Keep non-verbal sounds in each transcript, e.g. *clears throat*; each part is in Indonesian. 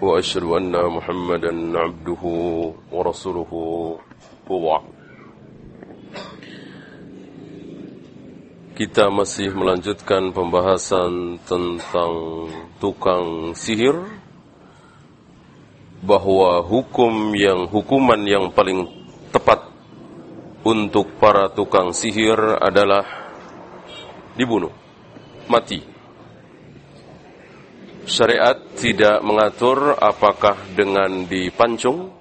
وأشهد أن محمدا عبده ورسوله وبعد Kita masih melanjutkan pembahasan tentang tukang sihir bahwa hukum yang hukuman yang paling tepat untuk para tukang sihir adalah dibunuh, mati. Syariat tidak mengatur apakah dengan dipancung,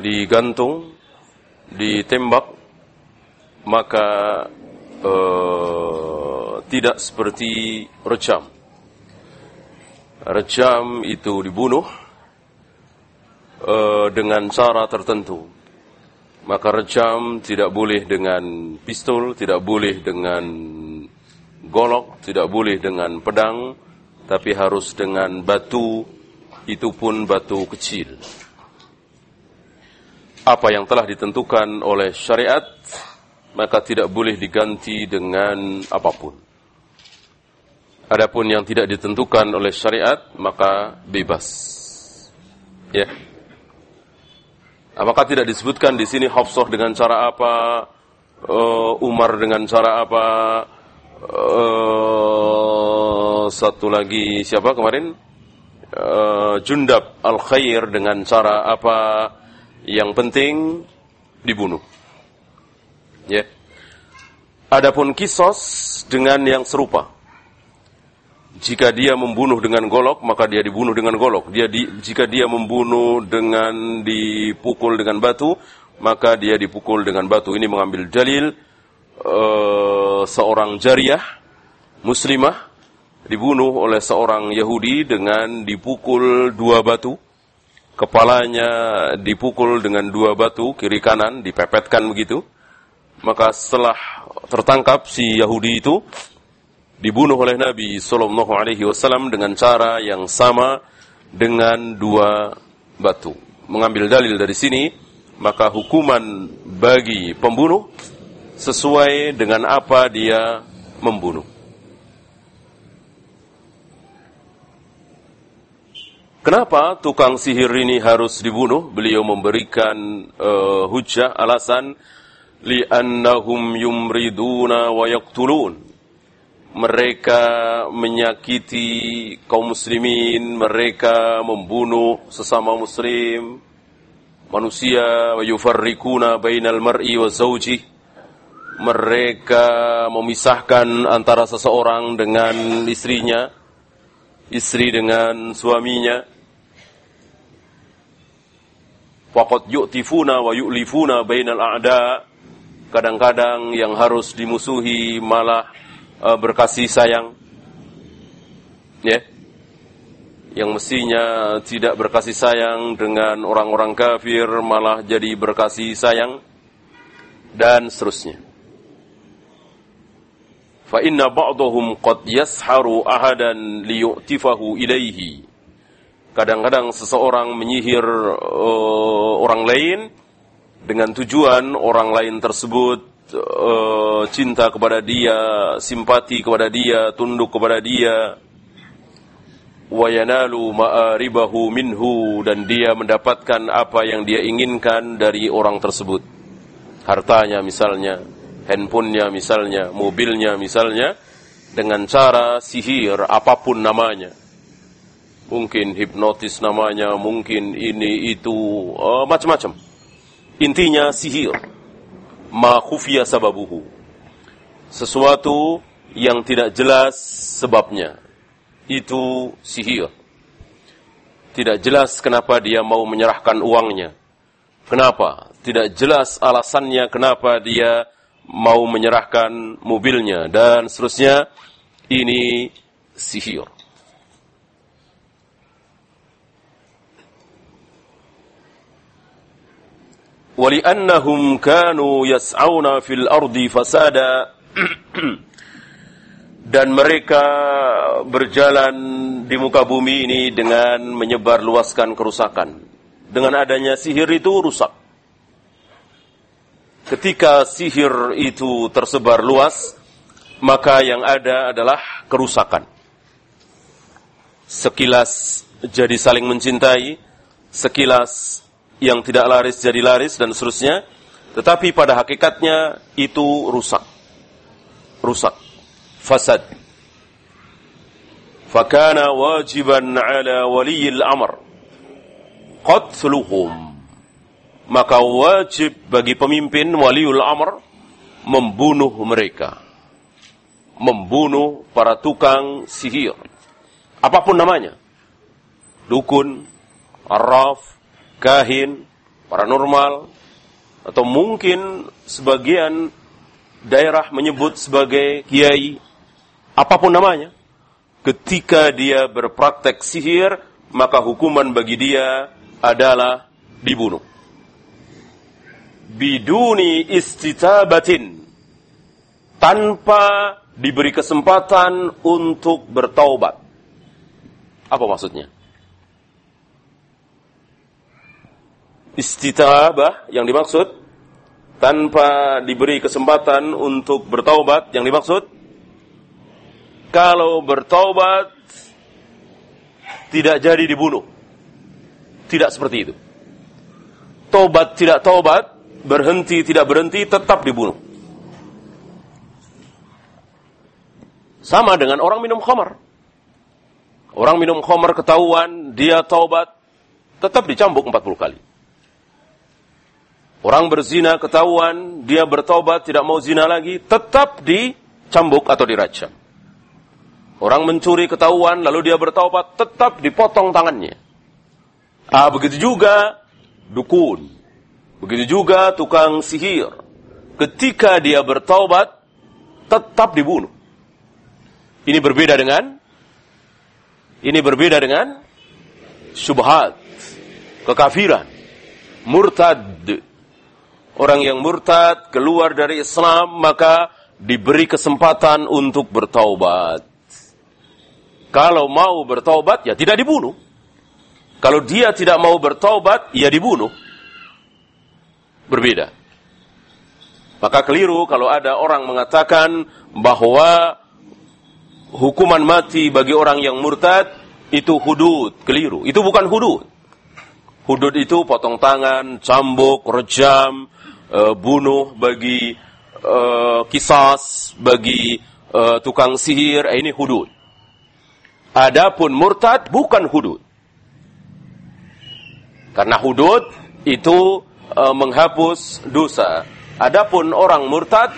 digantung, ditembak, maka uh, tidak seperti rejam. Rejam itu dibunuh uh, dengan cara tertentu. Maka rejam tidak boleh dengan pistol, tidak boleh dengan golok, tidak boleh dengan pedang, tapi harus dengan batu, itu pun batu kecil. Apa yang telah ditentukan oleh syariat, maka tidak boleh diganti dengan apa pun. Adapun yang tidak ditentukan oleh syariat, maka bebas. Ya. Apakah tidak disebutkan di sini Hafsah dengan cara apa, uh, Umar dengan cara apa, uh, satu lagi siapa kemarin? Uh, Jundab Al-Khair dengan cara apa? Yang penting dibunuh. Ya. Adapun kisos dengan yang serupa. Jika dia membunuh dengan golok, maka dia dibunuh dengan golok. Dia di, jika dia membunuh dengan dipukul dengan batu, maka dia dipukul dengan batu. Ini mengambil dalil uh, seorang jariah muslimah dibunuh oleh seorang Yahudi dengan dipukul dua batu. Kepalanya dipukul dengan dua batu kiri kanan dipepetkan begitu. Maka setelah tertangkap si Yahudi itu dibunuh oleh Nabi Sallallahu Alaihi Wasallam dengan cara yang sama dengan dua batu. Mengambil dalil dari sini, maka hukuman bagi pembunuh sesuai dengan apa dia membunuh. Kenapa tukang sihir ini harus dibunuh? Beliau memberikan uh, hujah alasan li'annahum yumriduna wa yaqtulun. Mereka menyakiti kaum muslimin, mereka membunuh sesama muslim, manusia wa yufarriquna bainal mar'i wa. Mereka memisahkan antara seseorang dengan istrinya, istri dengan suaminya. Faqad yu'tifuna wa yu'lifuna bainal a'da' kadang-kadang yang harus dimusuhi malah uh, berkasih sayang. Ya. Yeah. yang mestinya tidak berkasih sayang dengan orang-orang kafir malah jadi berkasih sayang dan seterusnya. Fa inna ba'dahum qad yasharu ahadan liyu'tifahu ilaihi kadang-kadang seseorang menyihir uh, orang lain dengan tujuan orang lain tersebut uh, cinta kepada dia, simpati kepada dia, tunduk kepada dia. Wa yanalu ma'aribahu minhu dan dia mendapatkan apa yang dia inginkan dari orang tersebut. Hartanya misalnya, handphonenya misalnya, mobilnya misalnya dengan cara sihir apa pun namanya. Mungkin hipnotis namanya, mungkin ini itu uh, macam-macam Intinya sihir. Ma khufiya sababuhu. Sesuatu yang tidak jelas sebabnya. Itu sihir. Tidak jelas kenapa dia mau menyerahkan uangnya. Kenapa? Tidak jelas alasannya kenapa dia mau menyerahkan mobilnya dan seterusnya. Ini sihir. ولأنهم كانوا يسعون في الأرض فسادا *clears throat* dan mereka berjalan di muka bumi ini dengan menyebar luaskan kerusakan. Dengan adanya sihir itu rusak. Ketika sihir itu tersebar luas, maka yang ada adalah kerusakan. Sekilas jadi saling mencintai, sekilas yang tidak laris jadi laris dan seterusnya, tetapi pada hakikatnya itu rusak. Rusak. Fasad. Fakana wajiban ala waliyil amr qatluhum. Maka wajib bagi pemimpin waliul amr membunuh mereka. Membunuh para tukang sihir. Apa pun namanya. Dukun, arraf, kahin, paranormal, atau mungkin sebagian daerah menyebut sebagai kiai, apa pun namanya. Ketika dia berpraktek sihir, maka hukuman bagi dia adalah dibunuh. Biduni istitabatin. Tanpa diberi kesempatan untuk bertaubat. Apa maksudnya? Istitabah yang dimaksud? Tanpa diberi kesempatan untuk bertaubat yang dimaksud? Kalau bertaubat tidak jadi dibunuh. Tidak seperti itu. Tobat tidak tobat berhenti tidak berhenti tetap dibunuh. Sama dengan orang minum khamar. Orang minum khamar ketahuan dia taubat tetap dicambuk 40 kali Orang berzina ketahuan, dia bertobat, tidak mau zina lagi, tetap dicambuk atau dirajam. Orang mencuri ketahuan, lalu dia bertobat, tetap dipotong tangannya. Ah, begitu juga dukun. Begitu juga tukang sihir. Ketika dia bertobat, tetap dibunuh. Ini berbeda dengan ini berbeda dengan syubhat, kekafiran, murtad, orang yang murtad keluar dari Islam maka diberi kesempatan untuk bertaubat. Kalau mau bertaubat ya tidak dibunuh. Kalau dia tidak mau bertaubat ya dibunuh. Berbeda. Maka keliru kalau ada orang mengatakan bahwa hukuman mati bagi orang yang murtad itu hudud, keliru. Itu bukan hudud. Hudud itu potong tangan, cambuk, rejam, uh, bunuh, bagi uh, kisas, bagi uh, tukang sihir, ini hudud. Adapun murtad bukan hudud. Karena hudud itu uh, menghapus dosa. Adapun orang murtad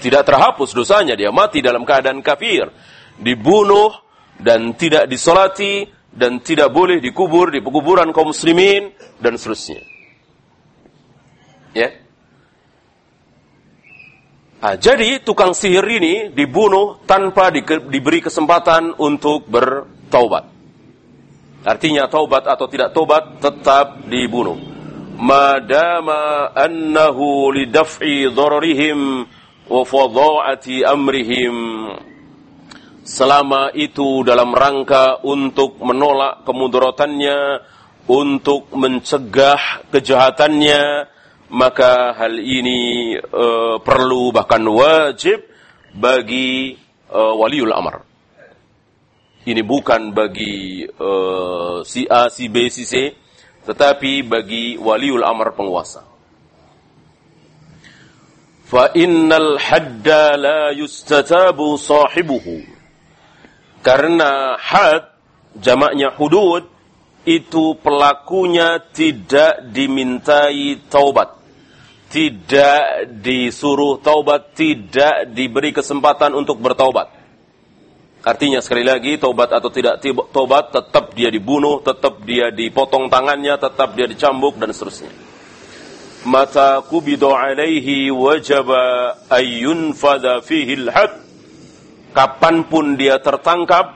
tidak terhapus dosanya, dia mati dalam keadaan kafir, dibunuh dan tidak disolati dan tidak boleh dikubur di pekuburan kaum muslimin dan seterusnya. Ya. Nah, jadi tukang sihir ini dibunuh tanpa di, diberi kesempatan untuk bertaubat. Artinya taubat atau tidak taubat tetap dibunuh. Madama annahu lidaf'i dhararihim wa fadha'ati amrihim. Selama itu dalam rangka untuk menolak kemudaratannya, untuk mencegah kejahatannya, maka hal ini uh, perlu bahkan wajib bagi uh, waliul amr. Ini bukan bagi uh, si A, si B, si C, tetapi bagi waliul amr penguasa. Fa innal hadda la yustatabu sahibuhu. Karena had jamaknya hudud itu pelakunya tidak dimintai taubat tidak disuruh taubat, tidak diberi kesempatan untuk bertaubat. Artinya sekali lagi taubat atau tidak taubat tetap dia dibunuh, tetap dia dipotong tangannya, tetap dia dicambuk dan seterusnya. Mata kubidu alaihi wajaba ayyun fada fihi. Kapan pun dia tertangkap,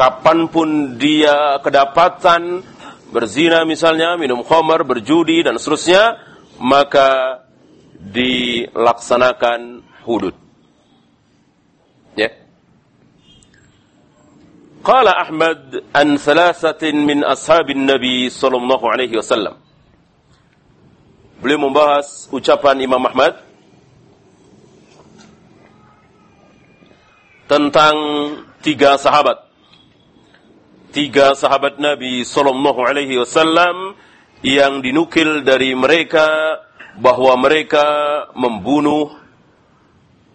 kapan pun dia kedapatan berzina misalnya, minum khamar, berjudi dan seterusnya, maka dilaksanakan hudud. Ya. Qala Ahmad an thalathatin min ashabin Nabi sallallahu alaihi wasallam. Beliau membahas ucapan Imam Ahmad tentang tiga sahabat. Tiga sahabat Nabi sallallahu alaihi wasallam yang dinukil dari mereka bahwa mereka membunuh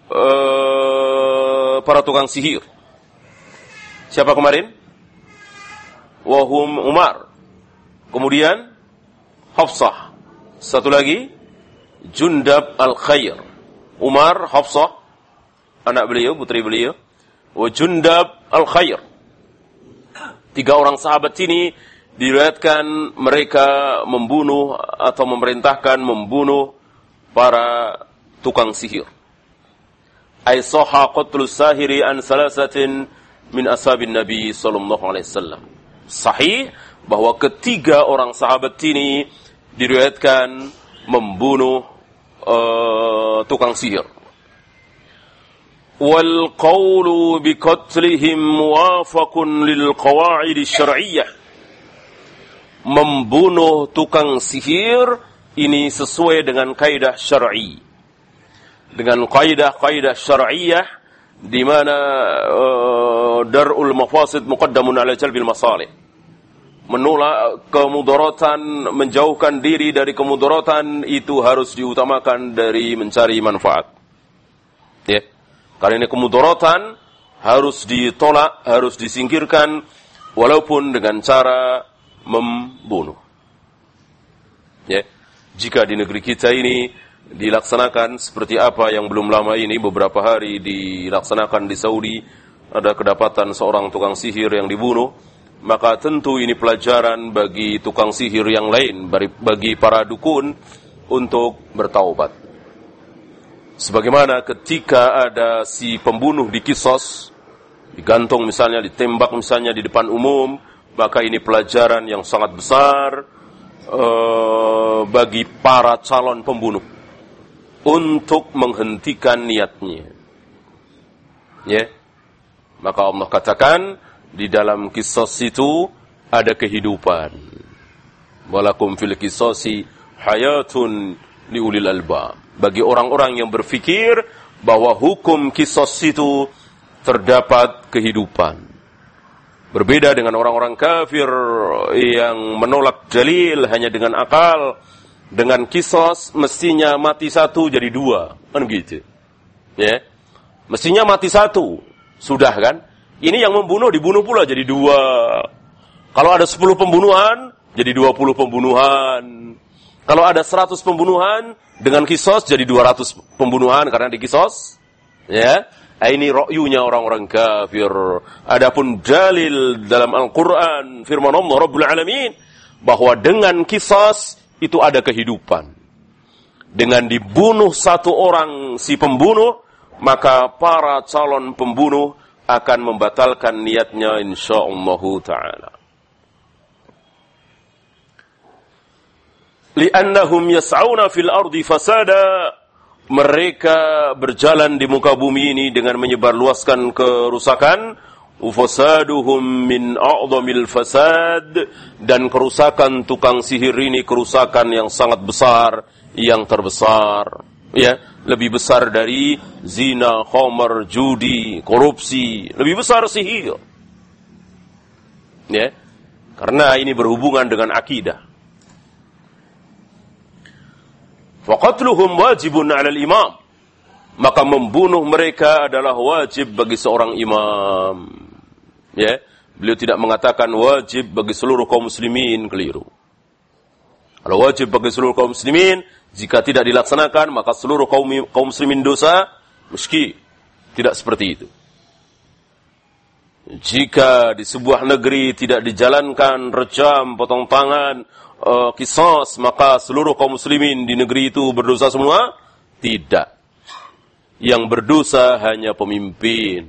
uh, para tukang sihir. Siapa kemarin? Wahum Umar. Kemudian Hafsah. Satu lagi Jundab Al-Khair. Umar, Hafsah, anak beliau, putri beliau. Wa Jundab Al-Khair. Tiga orang sahabat ini diriwayatkan mereka membunuh atau memerintahkan membunuh para tukang sihir. Ay soha qatlus sahiri an salasatin min ashabin Nabi sallallahu alaihi wasallam. Sahih bahwa ketiga orang sahabat ini diriwayatkan membunuh uh, tukang sihir. والقول بقتلهم موافق للقواعد الشرعية membunuh tukang sihir ini sesuai dengan kaidah syar'i. Dengan kaidah-kaidah syar'iyah di mana uh, darul mafasid muqaddamun ala jalbil masalih. Menolak kemudaratan, menjauhkan diri dari kemudaratan itu harus diutamakan dari mencari manfaat. Ya. Karena ini kemudaratan harus ditolak, harus disingkirkan walaupun dengan cara membunuh. Ya. Jika di negeri kita ini dilaksanakan seperti apa yang belum lama ini beberapa hari dilaksanakan di Saudi ada kedapatan seorang tukang sihir yang dibunuh maka tentu ini pelajaran bagi tukang sihir yang lain bagi para dukun untuk bertaubat sebagaimana ketika ada si pembunuh di kisos digantung misalnya ditembak misalnya di depan umum maka ini pelajaran yang sangat besar uh, bagi para calon pembunuh untuk menghentikan niatnya. Ya. Maka Allah katakan di dalam kisah itu ada kehidupan. Walakum fil kisasi hayatun liulil alba. Bagi orang-orang yang berfikir bahwa hukum kisah itu terdapat kehidupan. Berbeda dengan orang-orang kafir yang menolak dalil hanya dengan akal. Dengan kisos mestinya mati satu jadi dua. Kan gitu. Ya. Mestinya mati satu. Sudah kan? Ini yang membunuh dibunuh pula jadi dua. Kalau ada sepuluh pembunuhan, jadi dua puluh pembunuhan. Kalau ada seratus pembunuhan, dengan kisos jadi dua ratus pembunuhan karena di kisos. Ya. Ini rokyunya orang-orang kafir. Adapun dalil dalam Al-Quran, firman Allah Rabbul Alamin, bahwa dengan kisas itu ada kehidupan. Dengan dibunuh satu orang si pembunuh, maka para calon pembunuh akan membatalkan niatnya insyaallah ta'ala. Liannahum yas'auna fil ardi fasada mereka berjalan di muka bumi ini dengan menyebarluaskan kerusakan ufasaduhum min a'dhamil fasad dan kerusakan tukang sihir ini kerusakan yang sangat besar yang terbesar ya lebih besar dari zina, khamar, judi, korupsi, lebih besar sihir. Ya. Karena ini berhubungan dengan akidah. Faqatluhum wajibun 'alal imam. Maka membunuh mereka adalah wajib bagi seorang imam. Ya, beliau tidak mengatakan wajib bagi seluruh kaum muslimin, keliru. Kalau wajib bagi seluruh kaum muslimin, jika tidak dilaksanakan maka seluruh kaum kaum muslimin dosa, meski tidak seperti itu. Jika di sebuah negeri tidak dijalankan rejam, potong tangan, uh, kisos, maka seluruh kaum muslimin di negeri itu berdosa semua? Tidak. Yang berdosa hanya pemimpin.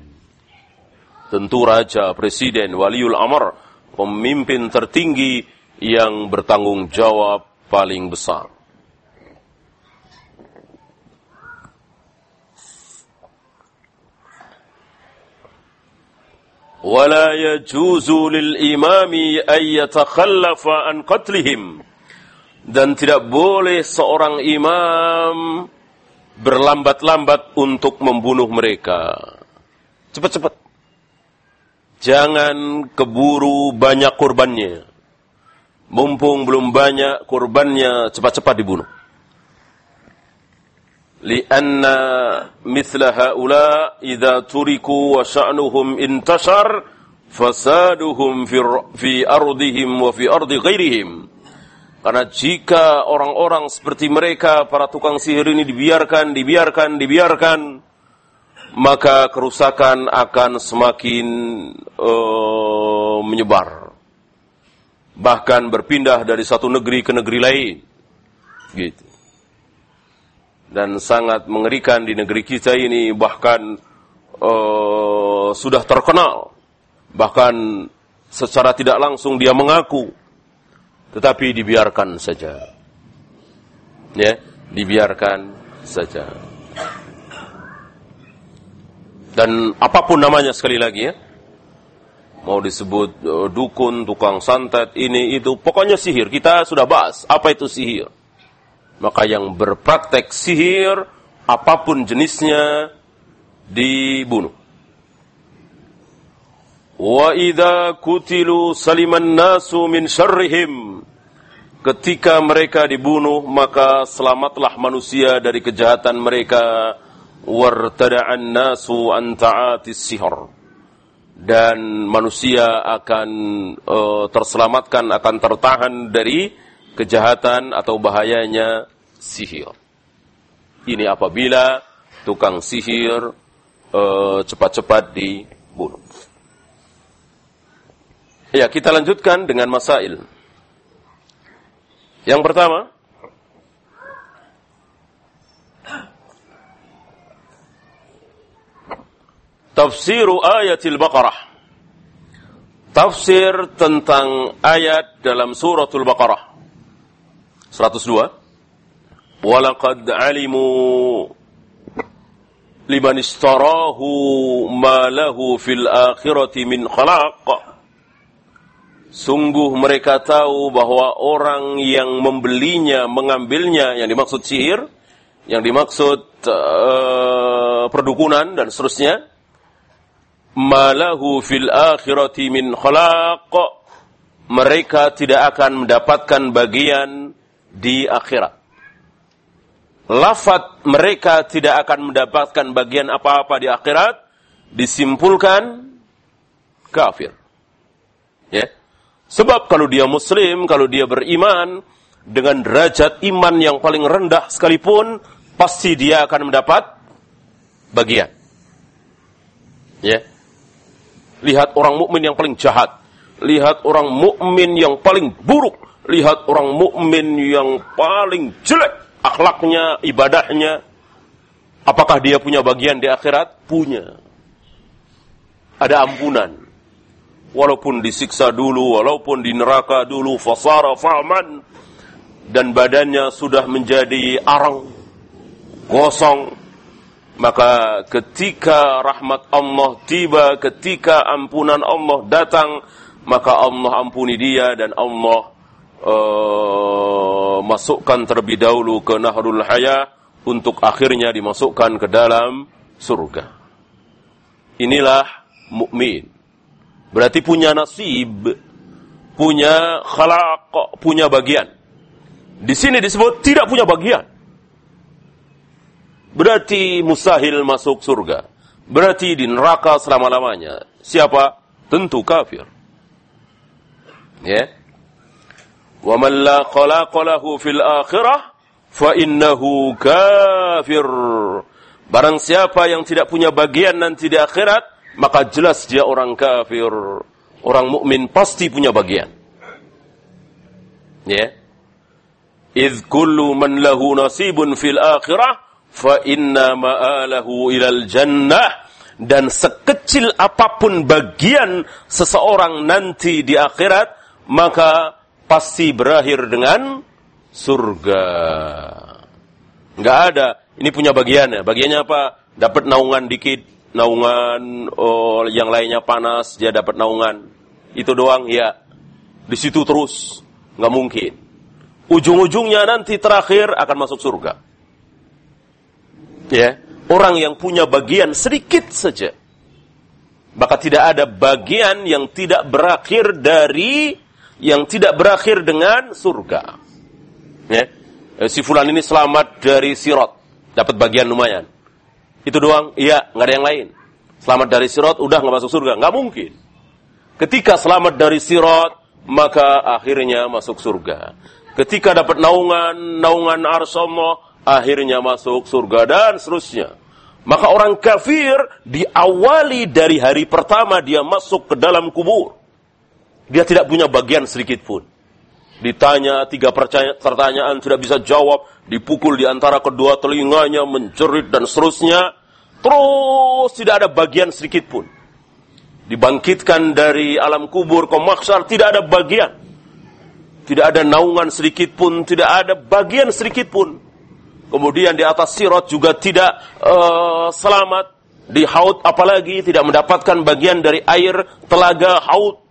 Tentu raja, presiden, waliul amr, pemimpin tertinggi yang bertanggung jawab paling besar. ولا يجوز للإمام أن يتخلف عن قتلهم dan tidak boleh seorang imam berlambat-lambat untuk membunuh mereka. Cepat-cepat. Jangan keburu banyak korbannya. Mumpung belum banyak korbannya, cepat-cepat dibunuh. Mithla haula idza turiku wa sya'nuhum intashar fasaduhum fi ardihim wa fi ardi ghairihim. Karena jika orang-orang seperti mereka, para tukang sihir ini dibiarkan, dibiarkan, dibiarkan, maka kerusakan akan semakin uh, menyebar. Bahkan berpindah dari satu negeri ke negeri lain. Gitu. Dan sangat mengerikan di negeri kita ini bahkan uh, sudah terkenal. Bahkan secara tidak langsung dia mengaku tetapi dibiarkan saja. Ya, dibiarkan saja. Dan apa pun namanya sekali lagi ya. Mau disebut uh, dukun, tukang santet, ini itu, pokoknya sihir. Kita sudah bahas apa itu sihir. Maka yang berpraktek sihir, apa pun jenisnya, dibunuh. Wa idza kutilu saliman nasu min syarrihim. Ketika mereka dibunuh, maka selamatlah manusia dari kejahatan mereka. Wartada'an nasu an ta'atis. Dan manusia akan uh, terselamatkan, akan tertahan dari kejahatan atau bahayanya sihir. Ini apabila tukang sihir uh, cepat-cepat dibunuh. Ya, kita lanjutkan dengan masail. Yang pertama, tafsiru ayatil Baqarah. Tafsir tentang ayat dalam suratul Baqarah. 102. Walaqad alimu liman istarahu ma lahu fil akhirati min khalaq. Sungguh mereka tahu bahwa orang yang membelinya, mengambilnya, yang dimaksud sihir, yang dimaksud uh, perdukunan dan seterusnya, malahu fil akhirati min khalaq, mereka tidak akan mendapatkan bagian di akhirat. Lafat mereka tidak akan mendapatkan bagian apa-apa di akhirat, disimpulkan kafir. Ya. Sebab kalau dia muslim, kalau dia beriman, dengan derajat iman yang paling rendah sekalipun, pasti dia akan mendapat bagian. Ya. Lihat orang mukmin yang paling jahat, lihat orang mukmin yang paling buruk, lihat orang mukmin yang paling jelek akhlaknya, ibadahnya. Apakah dia punya bagian di akhirat? Punya. Ada ampunan walaupun disiksa dulu, walaupun di neraka dulu, fasara fa'man, dan badannya sudah menjadi arang, gosong, maka ketika rahmat Allah tiba, ketika ampunan Allah datang, maka Allah ampuni dia dan Allah uh, masukkan terlebih dahulu ke Nahrul Haya untuk akhirnya dimasukkan ke dalam surga. Inilah mukmin. Berarti punya nasib, punya khalaq, punya bagian. Di sini disebut tidak punya bagian. Berarti mustahil masuk surga. Berarti di neraka selama-lamanya. Siapa? Tentu kafir. Ya. Wa la khalaqa lahu fil akhirah fa innahu kafir. Barang siapa yang tidak punya bagian nanti di akhirat, maka jelas dia orang kafir. Orang mukmin pasti punya bagian. Ya. Nasibun fil akhirah fa inna ma'alahu ilal jannah dan sekecil apa pun bagian seseorang nanti di akhirat maka pasti berakhir dengan surga. Enggak ada. Ini punya bagiannya. Bagiannya apa? Dapat naungan dikit, naungan, oh, yang lainnya panas, dia dapat naungan. Itu doang, ya. Di situ terus, nggak mungkin. Ujung-ujungnya nanti terakhir akan masuk surga. Ya, orang yang punya bagian sedikit saja, maka tidak ada bagian yang tidak berakhir dari yang tidak berakhir dengan surga. Ya, eh, si fulan ini selamat dari sirot, dapat bagian lumayan. Itu doang? Iya, nggak ada yang lain. Selamat dari sirot, udah nggak masuk surga? Nggak mungkin. Ketika selamat dari sirot, maka akhirnya masuk surga. Ketika dapat naungan, naungan arsomo, akhirnya masuk surga dan seterusnya. Maka orang kafir diawali dari hari pertama dia masuk ke dalam kubur. Dia tidak punya bagian sedikit pun. Ditanya tiga pertanyaan tidak bisa jawab, dipukul di antara kedua telinganya, menjerit dan seterusnya. Terus tidak ada bagian sedikit pun. Dibangkitkan dari alam kubur ke maksar tidak ada bagian. Tidak ada naungan sedikit pun, tidak ada bagian sedikit pun. Kemudian di atas sirot juga tidak uh, selamat. Di haud apalagi tidak mendapatkan bagian dari air telaga haud.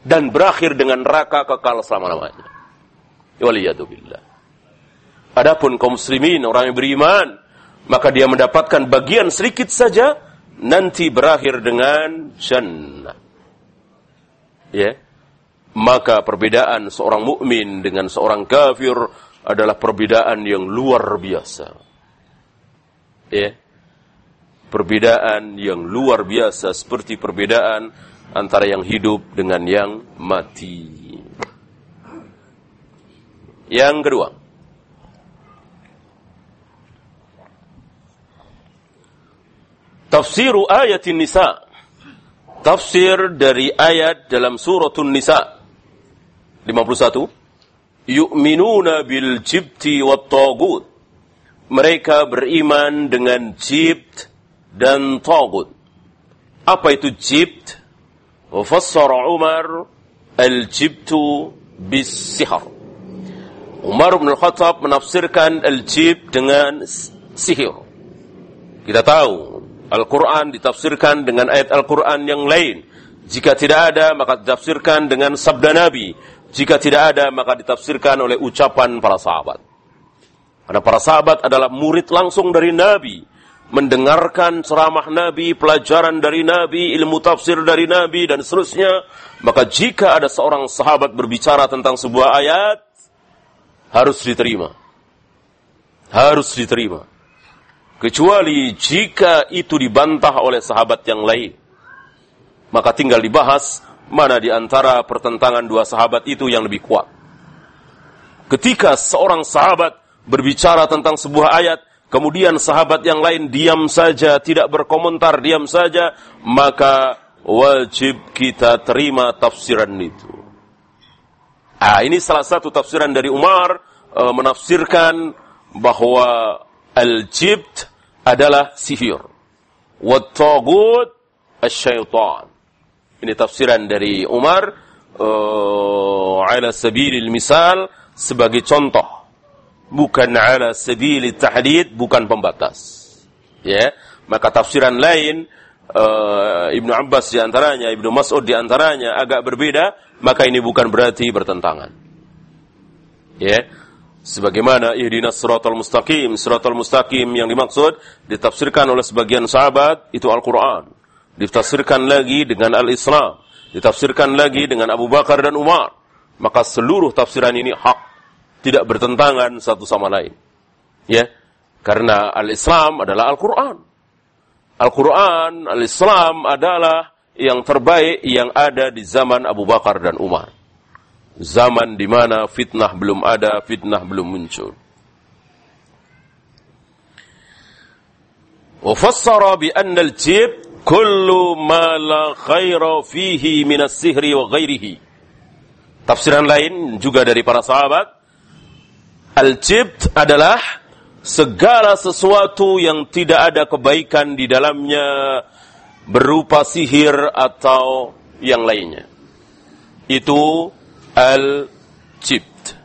Dan berakhir dengan neraka kekal selama-lamanya. Waliyatubillah. Adapun kaum muslimin, orang yang beriman, maka dia mendapatkan bagian sedikit saja, nanti berakhir dengan jannah. Ya. Maka perbedaan seorang mukmin dengan seorang kafir adalah perbedaan yang luar biasa. Ya. Perbedaan yang luar biasa seperti perbedaan antara yang hidup dengan yang mati. Yang kedua, Tafsiru ayatin nisa. Tafsir dari ayat dalam suratun nisa. 51. Yu'minuna bil jibti wa tagut. Mereka beriman dengan jibt dan tagut. Apa itu jibt? Umar al-jibtu bis sihar. Umar bin Khattab menafsirkan al-jib dengan sihir. Kita tahu Al-Quran ditafsirkan dengan ayat Al-Quran yang lain. Jika tidak ada, maka ditafsirkan dengan sabda Nabi. Jika tidak ada, maka ditafsirkan oleh ucapan para sahabat. Karena para sahabat adalah murid langsung dari Nabi. Mendengarkan ceramah Nabi, pelajaran dari Nabi, ilmu tafsir dari Nabi, dan seterusnya. Maka jika ada seorang sahabat berbicara tentang sebuah ayat, harus diterima. Harus diterima kecuali jika itu dibantah oleh sahabat yang lain. Maka tinggal dibahas mana di antara pertentangan dua sahabat itu yang lebih kuat. Ketika seorang sahabat berbicara tentang sebuah ayat, kemudian sahabat yang lain diam saja, tidak berkomentar, diam saja, maka wajib kita terima tafsiran itu. Ah, ini salah satu tafsiran dari Umar e, menafsirkan bahwa al-jibt adalah sihir. Wat-tagut syaitan. Ini tafsiran dari Umar uh, ala sabilil misal sebagai contoh. Bukan ala sabilil tahdid, bukan pembatas. Ya, maka tafsiran lain uh, Ibnu Abbas di antaranya, Ibnu Mas'ud di antaranya agak berbeda, maka ini bukan berarti bertentangan. Ya, Sebagaimana ihdinas siratal mustaqim, siratal mustaqim yang dimaksud ditafsirkan oleh sebagian sahabat itu Al-Qur'an. Ditafsirkan lagi dengan Al-Islam, ditafsirkan lagi dengan Abu Bakar dan Umar. Maka seluruh tafsiran ini hak, tidak bertentangan satu sama lain. Ya. Karena Al-Islam adalah Al-Qur'an. Al-Quran, Al-Islam adalah yang terbaik yang ada di zaman Abu Bakar dan Umar zaman di mana fitnah belum ada, fitnah belum muncul. وفسر بأن الجب كل ما لا خير فيه من السحر وغيره. Tafsiran lain juga dari para sahabat, al-jibt adalah segala sesuatu yang tidak ada kebaikan di dalamnya berupa sihir atau yang lainnya. Itu al-jibt.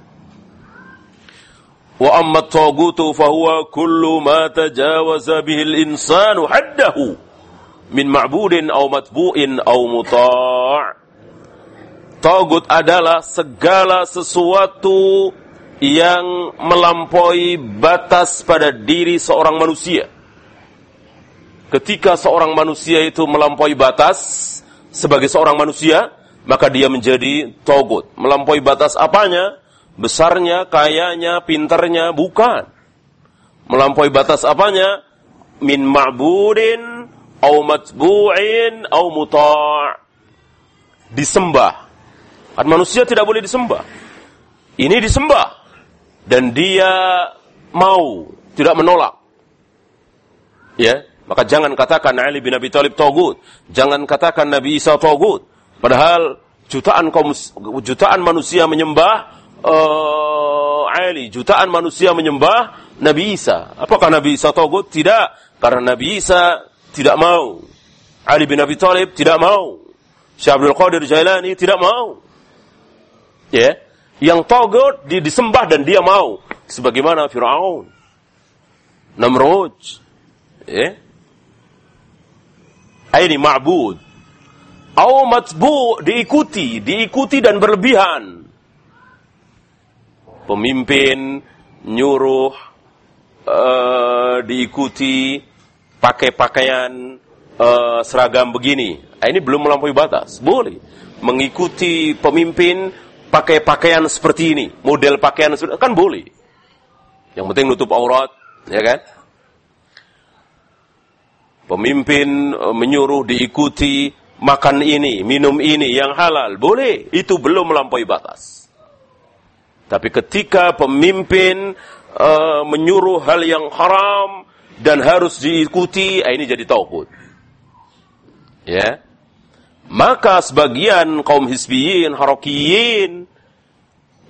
Wa amma at-tagutu fahuwa kullu ma tajawaza bihi al-insanu haddahu min ma'budin aw matbu'in aw muta'. Tagut adalah segala sesuatu yang melampaui batas pada diri seorang manusia. Ketika seorang manusia itu melampaui batas sebagai seorang manusia, maka dia menjadi togut. Melampaui batas apanya? Besarnya, kayanya, pinternya, bukan. Melampaui batas apanya? Min ma'budin, au matbu'in, au muta' Disembah. Kan manusia tidak boleh disembah. Ini disembah dan dia mau, tidak menolak. Ya, maka jangan katakan Ali bin Abi Thalib togut, jangan katakan Nabi Isa togut. Padahal jutaan kaum jutaan manusia menyembah uh, Ali, jutaan manusia menyembah Nabi Isa. Apakah Nabi Isa togut? Tidak, karena Nabi Isa tidak mau. Ali bin Abi Thalib tidak mau. Syekh Abdul Qadir Jailani tidak mau. Ya, yang togut disembah dan dia mau. Sebagaimana Firaun. Namrud. Ya. Ini ma'bud. Au matbu diikuti. Diikuti dan berlebihan. Pemimpin nyuruh uh, diikuti pakai pakaian uh, seragam begini. Ini belum melampaui batas. Boleh. Mengikuti pemimpin pakai pakaian seperti ini, model pakaian seperti kan boleh. Yang penting nutup aurat, ya kan? Pemimpin e, menyuruh diikuti makan ini, minum ini yang halal, boleh. Itu belum melampaui batas. Tapi ketika pemimpin uh, menyuruh hal yang haram dan harus diikuti, eh, ini jadi tauhid. Ya. Maka sebagian kaum hisbiyin, harokiyin,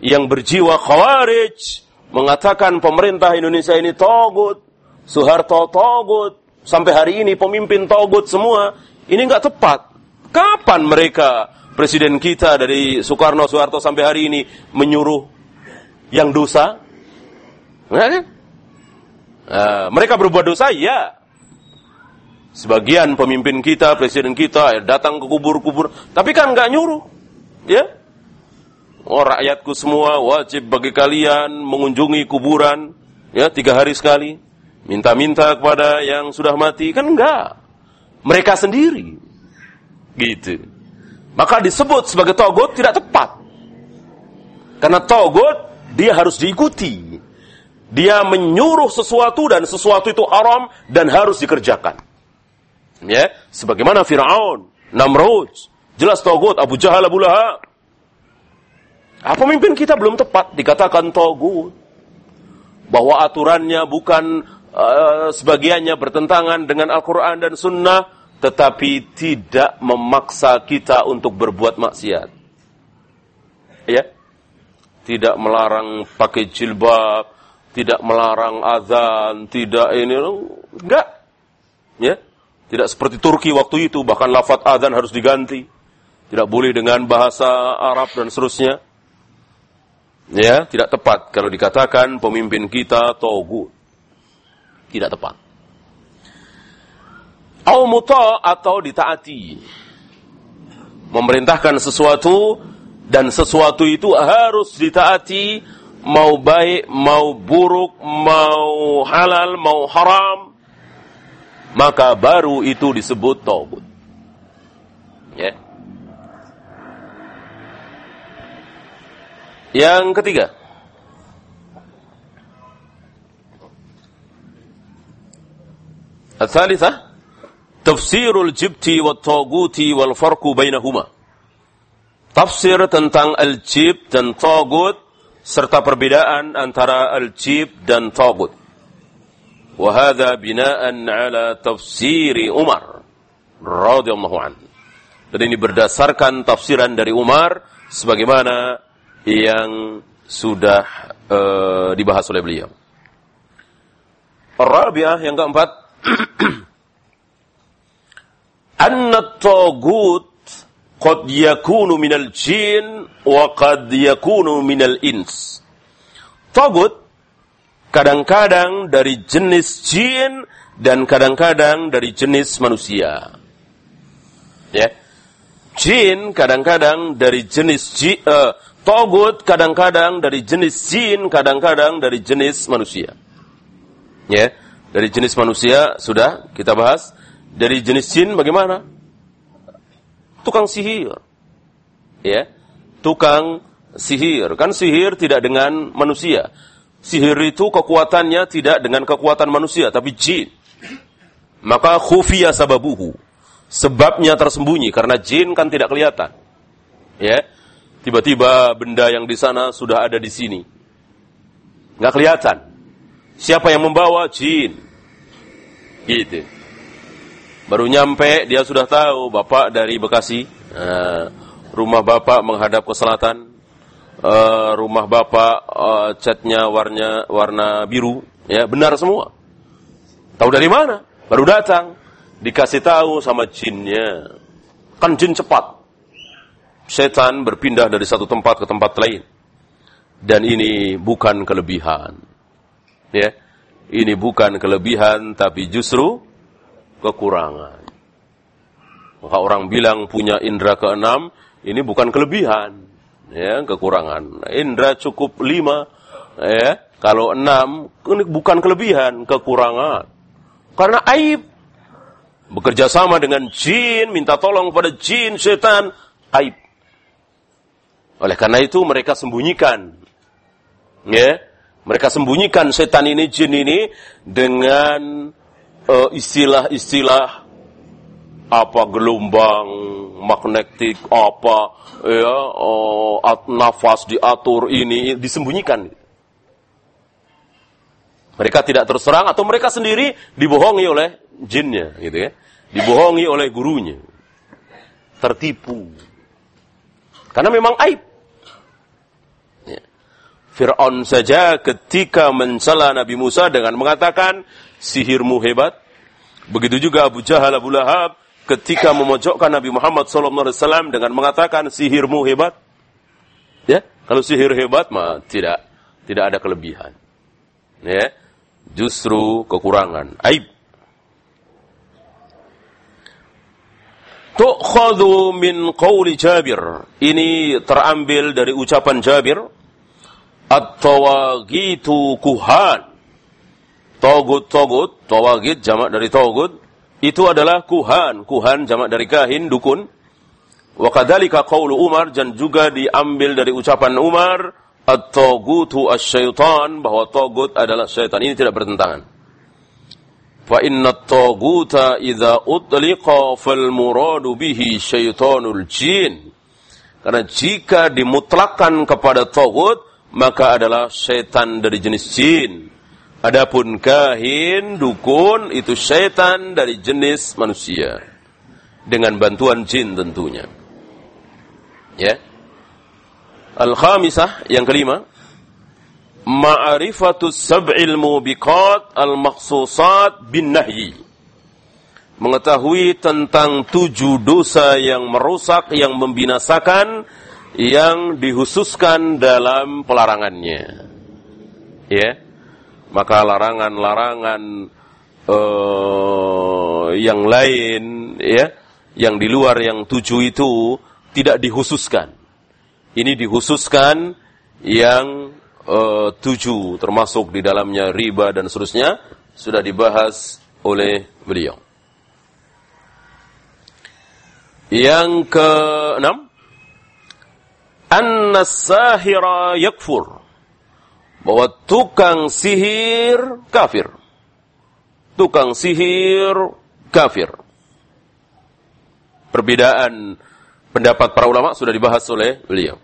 yang berjiwa khawarij, mengatakan pemerintah Indonesia ini togut, Soeharto togut, sampai hari ini pemimpin togut semua, ini nggak tepat. Kapan mereka, presiden kita dari Soekarno, Soeharto sampai hari ini menyuruh yang dosa? Nah, kan? Uh, mereka berbuat dosa, ya. Sebagian pemimpin kita, presiden kita datang ke kubur-kubur, tapi kan nggak nyuruh, ya. Oh rakyatku semua wajib bagi kalian mengunjungi kuburan, ya tiga hari sekali, minta-minta kepada yang sudah mati, kan enggak. Mereka sendiri, gitu. Maka disebut sebagai togut tidak tepat. Karena togut dia harus diikuti. Dia menyuruh sesuatu dan sesuatu itu haram dan harus dikerjakan. Ya, sebagaimana Firaun, Namrud, jelas togut Abu Jahal Abu Lahab. Ah, pemimpin kita belum tepat dikatakan togut. Bahwa aturannya bukan uh, sebagiannya bertentangan dengan Al-Quran dan Sunnah, tetapi tidak memaksa kita untuk berbuat maksiat. Ya, tidak melarang pakai jilbab, tidak melarang azan, tidak ini, enggak. Ya, tidak seperti Turki waktu itu, bahkan lafat adzan harus diganti. Tidak boleh dengan bahasa Arab dan seterusnya. Ya, tidak tepat kalau dikatakan pemimpin kita togut. Tidak tepat. Au muta atau ditaati. Memerintahkan sesuatu dan sesuatu itu harus ditaati mau baik, mau buruk, mau halal, mau haram maka baru itu disebut taubat. Ya. Yang ketiga. الثالثة تفسير الجبت والطاغوت والفرق بينهما Tafsir tentang al-jib dan tagut serta perbedaan antara al-jib dan tagut. وهذا بناء على تفسير Umar radhiyallahu anhu. Dan ini berdasarkan tafsiran dari Umar sebagaimana yang sudah uh, dibahas oleh beliau. Rabi'ah yang keempat *clears throat* Anna tagut qad yakunu minal jin wa qad yakunu minal ins. Tagut kadang-kadang dari jenis jin dan kadang-kadang dari jenis manusia. Ya. Jin kadang-kadang dari jenis jin, uh, togut kadang-kadang dari jenis jin, kadang-kadang dari jenis manusia. Ya, dari jenis manusia sudah kita bahas. Dari jenis jin bagaimana? Tukang sihir. Ya. Tukang sihir. Kan sihir tidak dengan manusia. Sihir itu kekuatannya tidak dengan kekuatan manusia, tapi jin. Maka khufiya sababuhu. Sebabnya tersembunyi karena jin kan tidak kelihatan. Ya. Tiba-tiba benda yang di sana sudah ada di sini. Nggak kelihatan. Siapa yang membawa? Jin. Gitu. Baru nyampe dia sudah tahu bapak dari Bekasi. Nah, rumah bapak menghadap ke selatan. Uh, rumah bapak uh, catnya warna warna biru. Ya benar semua. Tahu dari mana? Baru datang, dikasih tahu sama jinnya. Kan jin cepat. Setan berpindah dari satu tempat ke tempat lain. Dan ini bukan kelebihan. Ya. Ini bukan kelebihan tapi justru kekurangan. Maka orang bilang punya indera keenam, ini bukan kelebihan, ya kekurangan. Indera cukup lima, ya kalau enam ini bukan kelebihan, kekurangan. Karena aib. Bekerja sama dengan jin, minta tolong pada jin, setan, aib. Oleh karena itu mereka sembunyikan. Ya, mereka sembunyikan setan ini, jin ini dengan uh, istilah-istilah apa gelombang magnetik apa ya uh, nafas diatur ini disembunyikan mereka tidak terserang atau mereka sendiri dibohongi oleh jinnya, gitu ya. Dibohongi oleh gurunya. Tertipu. Karena memang aib. Ya. Fir'aun saja ketika mencela Nabi Musa dengan mengatakan sihirmu hebat. Begitu juga Abu Jahal Abu Lahab ketika memojokkan Nabi Muhammad SAW dengan mengatakan sihirmu hebat. Ya, kalau sihir hebat mah tidak tidak ada kelebihan. Ya, justru kekurangan, aib. Tu'khadhu min qawli Jabir. Ini terambil dari ucapan Jabir. At-tawagitu kuhan. Togut-togut, tawagit jamak dari togut. Itu adalah kuhan. Kuhan jamak dari kahin, dukun. Wa kadzalika qawlu Umar dan juga diambil dari ucapan Umar at-tagutu as-syaitan bahwa tagut adalah syaitan ini tidak bertentangan. Fa inna at-taguta idza utliqa fal muradu bihi syaitanul jin. Karena jika dimutlakan kepada tagut maka adalah syaitan dari jenis jin. Adapun kahin, dukun itu syaitan dari jenis manusia. Dengan bantuan jin tentunya. Ya. Al-khamisah yang kelima ma'rifatus sab'il mubiqat al-makhsusat bin nahyi mengetahui tentang tujuh dosa yang merusak yang membinasakan yang dihususkan dalam pelarangannya ya maka larangan-larangan uh, yang lain ya yang di luar yang tujuh itu tidak dihususkan ini dihususkan yang uh, tujuh termasuk di dalamnya riba dan seterusnya sudah dibahas oleh beliau. Yang keenam, an-sahira yakfur. Bahwa tukang sihir kafir. Tukang sihir kafir. Perbedaan pendapat para ulama sudah dibahas oleh beliau.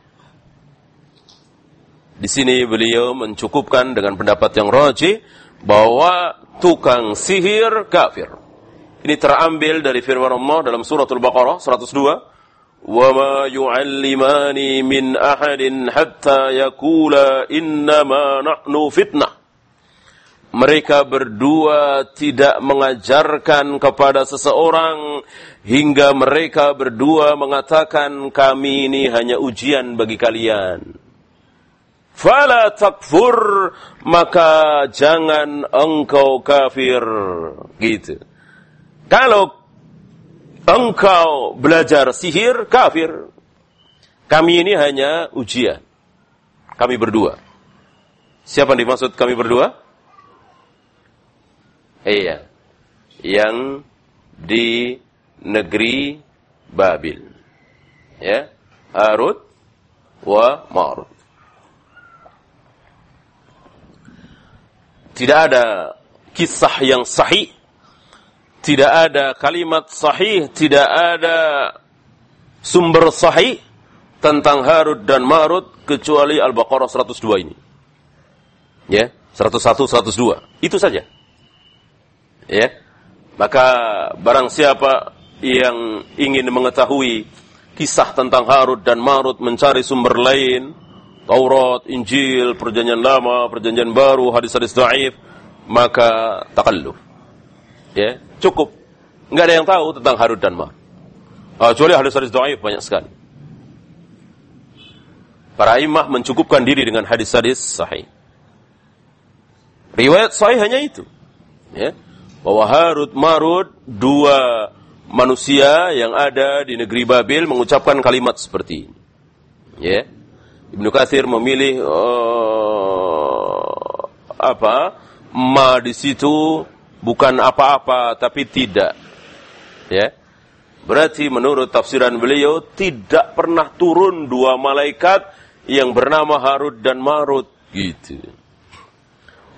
Di sini beliau mencukupkan dengan pendapat yang roji bahwa tukang sihir kafir. Ini terambil dari firman Allah dalam suratul Baqarah 102. Ma yu'allimani min ahadin hatta yakula innama nahnu fitnah. Mereka berdua tidak mengajarkan kepada seseorang hingga mereka berdua mengatakan kami ini hanya ujian bagi kalian. fala takfur maka jangan engkau kafir gitu kalau engkau belajar sihir kafir. Kami ini hanya ujian. Kami berdua. Siapa yang dimaksud kami berdua? Iya. Yang di negeri Babil. Ya. Harut wa Marut. Tidak ada kisah yang sahih. Tidak ada kalimat sahih. Tidak ada sumber sahih tentang Harut dan Marut kecuali Al-Baqarah 102 ini. Ya, 101 102. Itu saja. Ya. Maka barang siapa yang ingin mengetahui kisah tentang Harut dan Marut mencari sumber lain Taurat, Injil, Perjanjian Lama, Perjanjian Baru, hadis-hadis dhaif, maka takalluf. Ya, cukup. Enggak ada yang tahu tentang Harut dan Mar. Uh, kecuali hadis-hadis dhaif banyak sekali. Para imah mencukupkan diri dengan hadis-hadis sahih. Riwayat sahih hanya itu. Ya. Bahwa Harut Marut dua manusia yang ada di negeri Babil mengucapkan kalimat seperti ini. Ya. Ibnu Katsir memilih uh, apa? Ma di situ bukan apa-apa tapi tidak. Ya. Berarti menurut tafsiran beliau tidak pernah turun dua malaikat yang bernama Harut dan Marut gitu.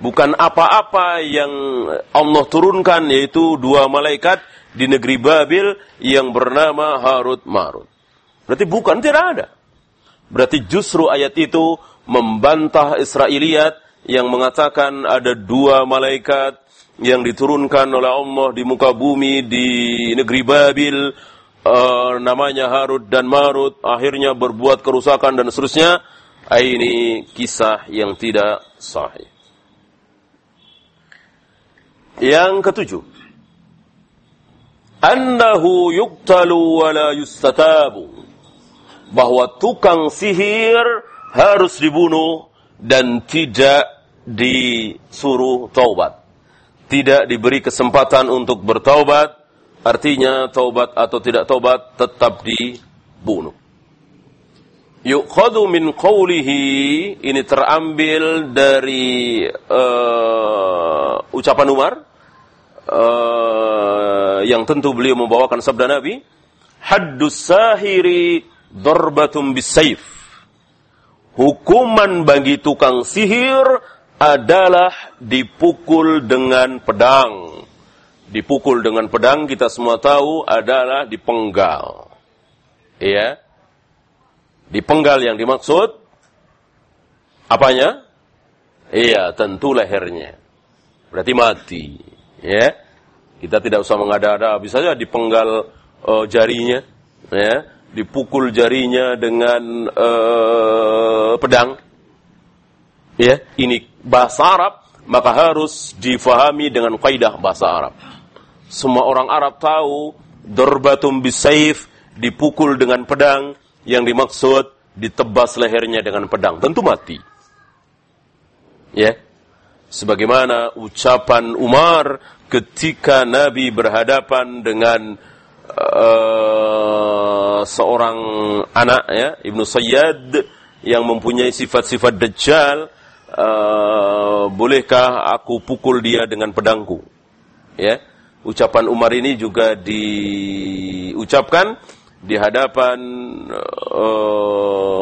Bukan apa-apa yang Allah turunkan yaitu dua malaikat di negeri Babil yang bernama Harut Marut. Berarti bukan tidak ada. Berarti justru ayat itu membantah Israeliat yang mengatakan ada dua malaikat yang diturunkan oleh Allah di muka bumi di negeri Babil uh, namanya Harut dan Marut akhirnya berbuat kerusakan dan seterusnya. Ini kisah yang tidak sahih. Yang ketujuh. Annahu wa la yustatabu. Bahwa tukang sihir harus dibunuh dan tidak disuruh taubat. Tidak diberi kesempatan untuk bertaubat, artinya taubat atau tidak taubat tetap dibunuh. Yukhadu min qawlihi ini terambil dari uh, ucapan Umar uh, yang tentu beliau membawakan sabda Nabi haddus sahiri darbatum bisayf. Hukuman bagi tukang sihir adalah dipukul dengan pedang. Dipukul dengan pedang kita semua tahu adalah dipenggal. Iya. Dipenggal yang dimaksud apanya? Iya, tentu lehernya. Berarti mati. Ya. Kita tidak usah mengada-ada, bisa saja dipenggal uh, jarinya, ya dipukul jarinya dengan uh, pedang. Ya, ini bahasa Arab, maka harus difahami dengan kaidah bahasa Arab. Semua orang Arab tahu dorbatum bisayf dipukul dengan pedang yang dimaksud ditebas lehernya dengan pedang, tentu mati. Ya. Sebagaimana ucapan Umar ketika Nabi berhadapan dengan uh, seorang anak ya Ibnu Sayyad yang mempunyai sifat-sifat dajjal uh, bolehkah aku pukul dia dengan pedangku ya ucapan Umar ini juga diucapkan di hadapan uh,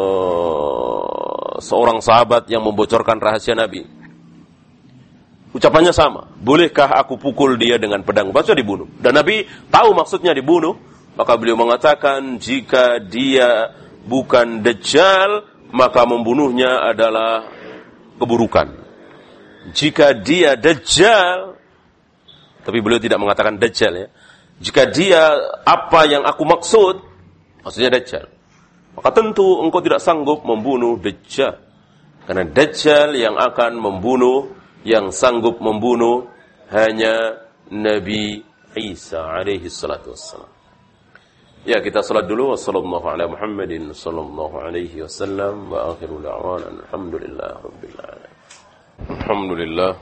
seorang sahabat yang membocorkan rahasia Nabi Ucapannya sama. Bolehkah aku pukul dia dengan pedang? Maksudnya dibunuh. Dan Nabi tahu maksudnya dibunuh. Maka beliau mengatakan jika dia bukan Dajjal, maka membunuhnya adalah keburukan. Jika dia Dajjal, tapi beliau tidak mengatakan Dajjal ya. Jika dia apa yang aku maksud, maksudnya Dajjal. Maka tentu engkau tidak sanggup membunuh Dajjal. Karena Dajjal yang akan membunuh yang sanggup membunuh hanya Nabi Isa alaihi salatu wassalam. Ya kita salat dulu wasallallahu ala Muhammadin sallallahu alaihi wasallam wa akhiru da'wana alhamdulillah rabbil alamin. Alhamdulillah.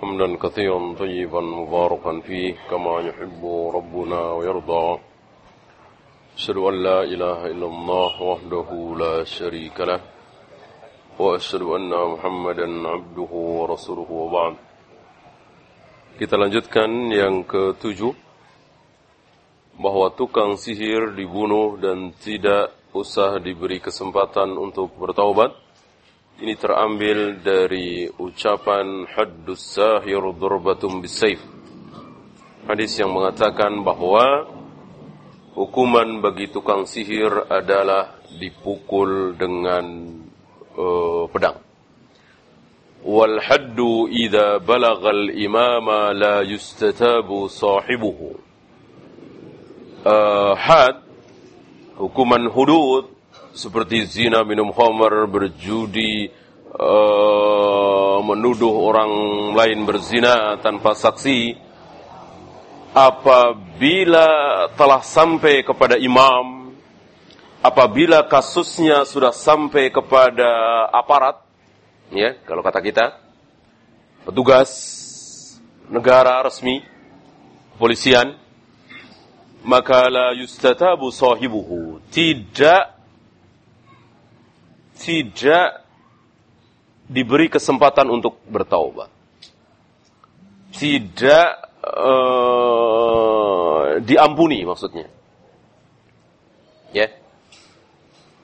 Hamdan katsiran tayyiban mubarakan fi kama yuhibbu rabbuna wa yarda. Asyhadu an la ilaha illallah wahdahu la syarika lah. Wa asyhadu anna Muhammadan abduhu wa rasuluhu wa ba'd. Kita lanjutkan yang ketujuh bahwa tukang sihir dibunuh dan tidak usah diberi kesempatan untuk bertaubat. Ini terambil dari ucapan haddus sahir durbatum bisayf. Hadis yang mengatakan bahwa hukuman bagi tukang sihir adalah dipukul dengan uh, pedang. Wal haddu idza balagal imama la yustatabu sahibuhu. Uh, had hukuman hudud seperti zina, minum khamar, berjudi, uh, menuduh orang lain berzina tanpa saksi apabila telah sampai kepada imam apabila kasusnya sudah sampai kepada aparat ya kalau kata kita petugas negara resmi polisian maka la yustatabu sahibuhu. Tidak tidak diberi kesempatan untuk bertaubat. Tidak uh, diampuni maksudnya. Ya.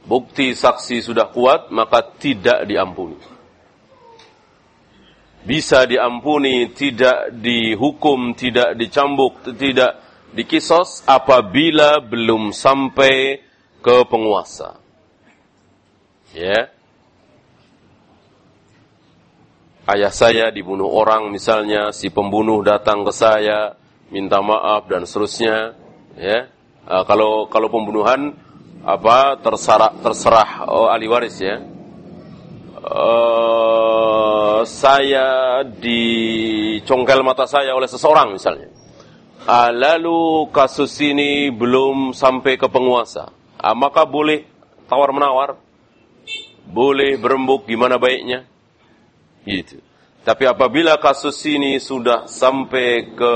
Bukti saksi sudah kuat maka tidak diampuni. Bisa diampuni, tidak dihukum, tidak dicambuk, tidak dikisos apabila belum sampai ke penguasa. Ya. Ayah saya dibunuh orang misalnya, si pembunuh datang ke saya, minta maaf dan seterusnya, ya. Uh, kalau kalau pembunuhan apa terserah terserah oh, ahli waris ya uh, saya dicongkel mata saya oleh seseorang misalnya. Uh, lalu kasus ini belum sampai ke penguasa. Uh, maka boleh tawar-menawar. Boleh berembuk gimana baiknya. Gitu. Tapi apabila kasus ini sudah sampai ke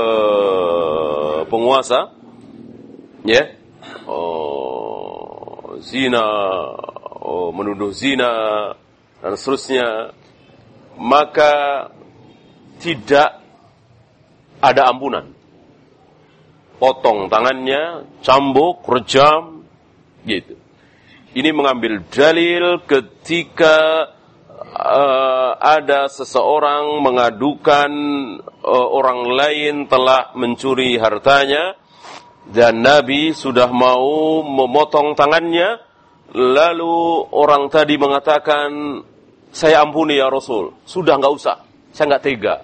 penguasa, ya, yeah, oh, zina, oh, menuduh zina, dan seterusnya, maka tidak ada ampunan. Potong tangannya, cambuk, rejam, gitu. Ini mengambil dalil ketika uh, ada seseorang mengadukan uh, orang lain telah mencuri hartanya dan Nabi sudah mau memotong tangannya lalu orang tadi mengatakan saya ampuni ya Rasul. Sudah nggak usah. Saya nggak tega.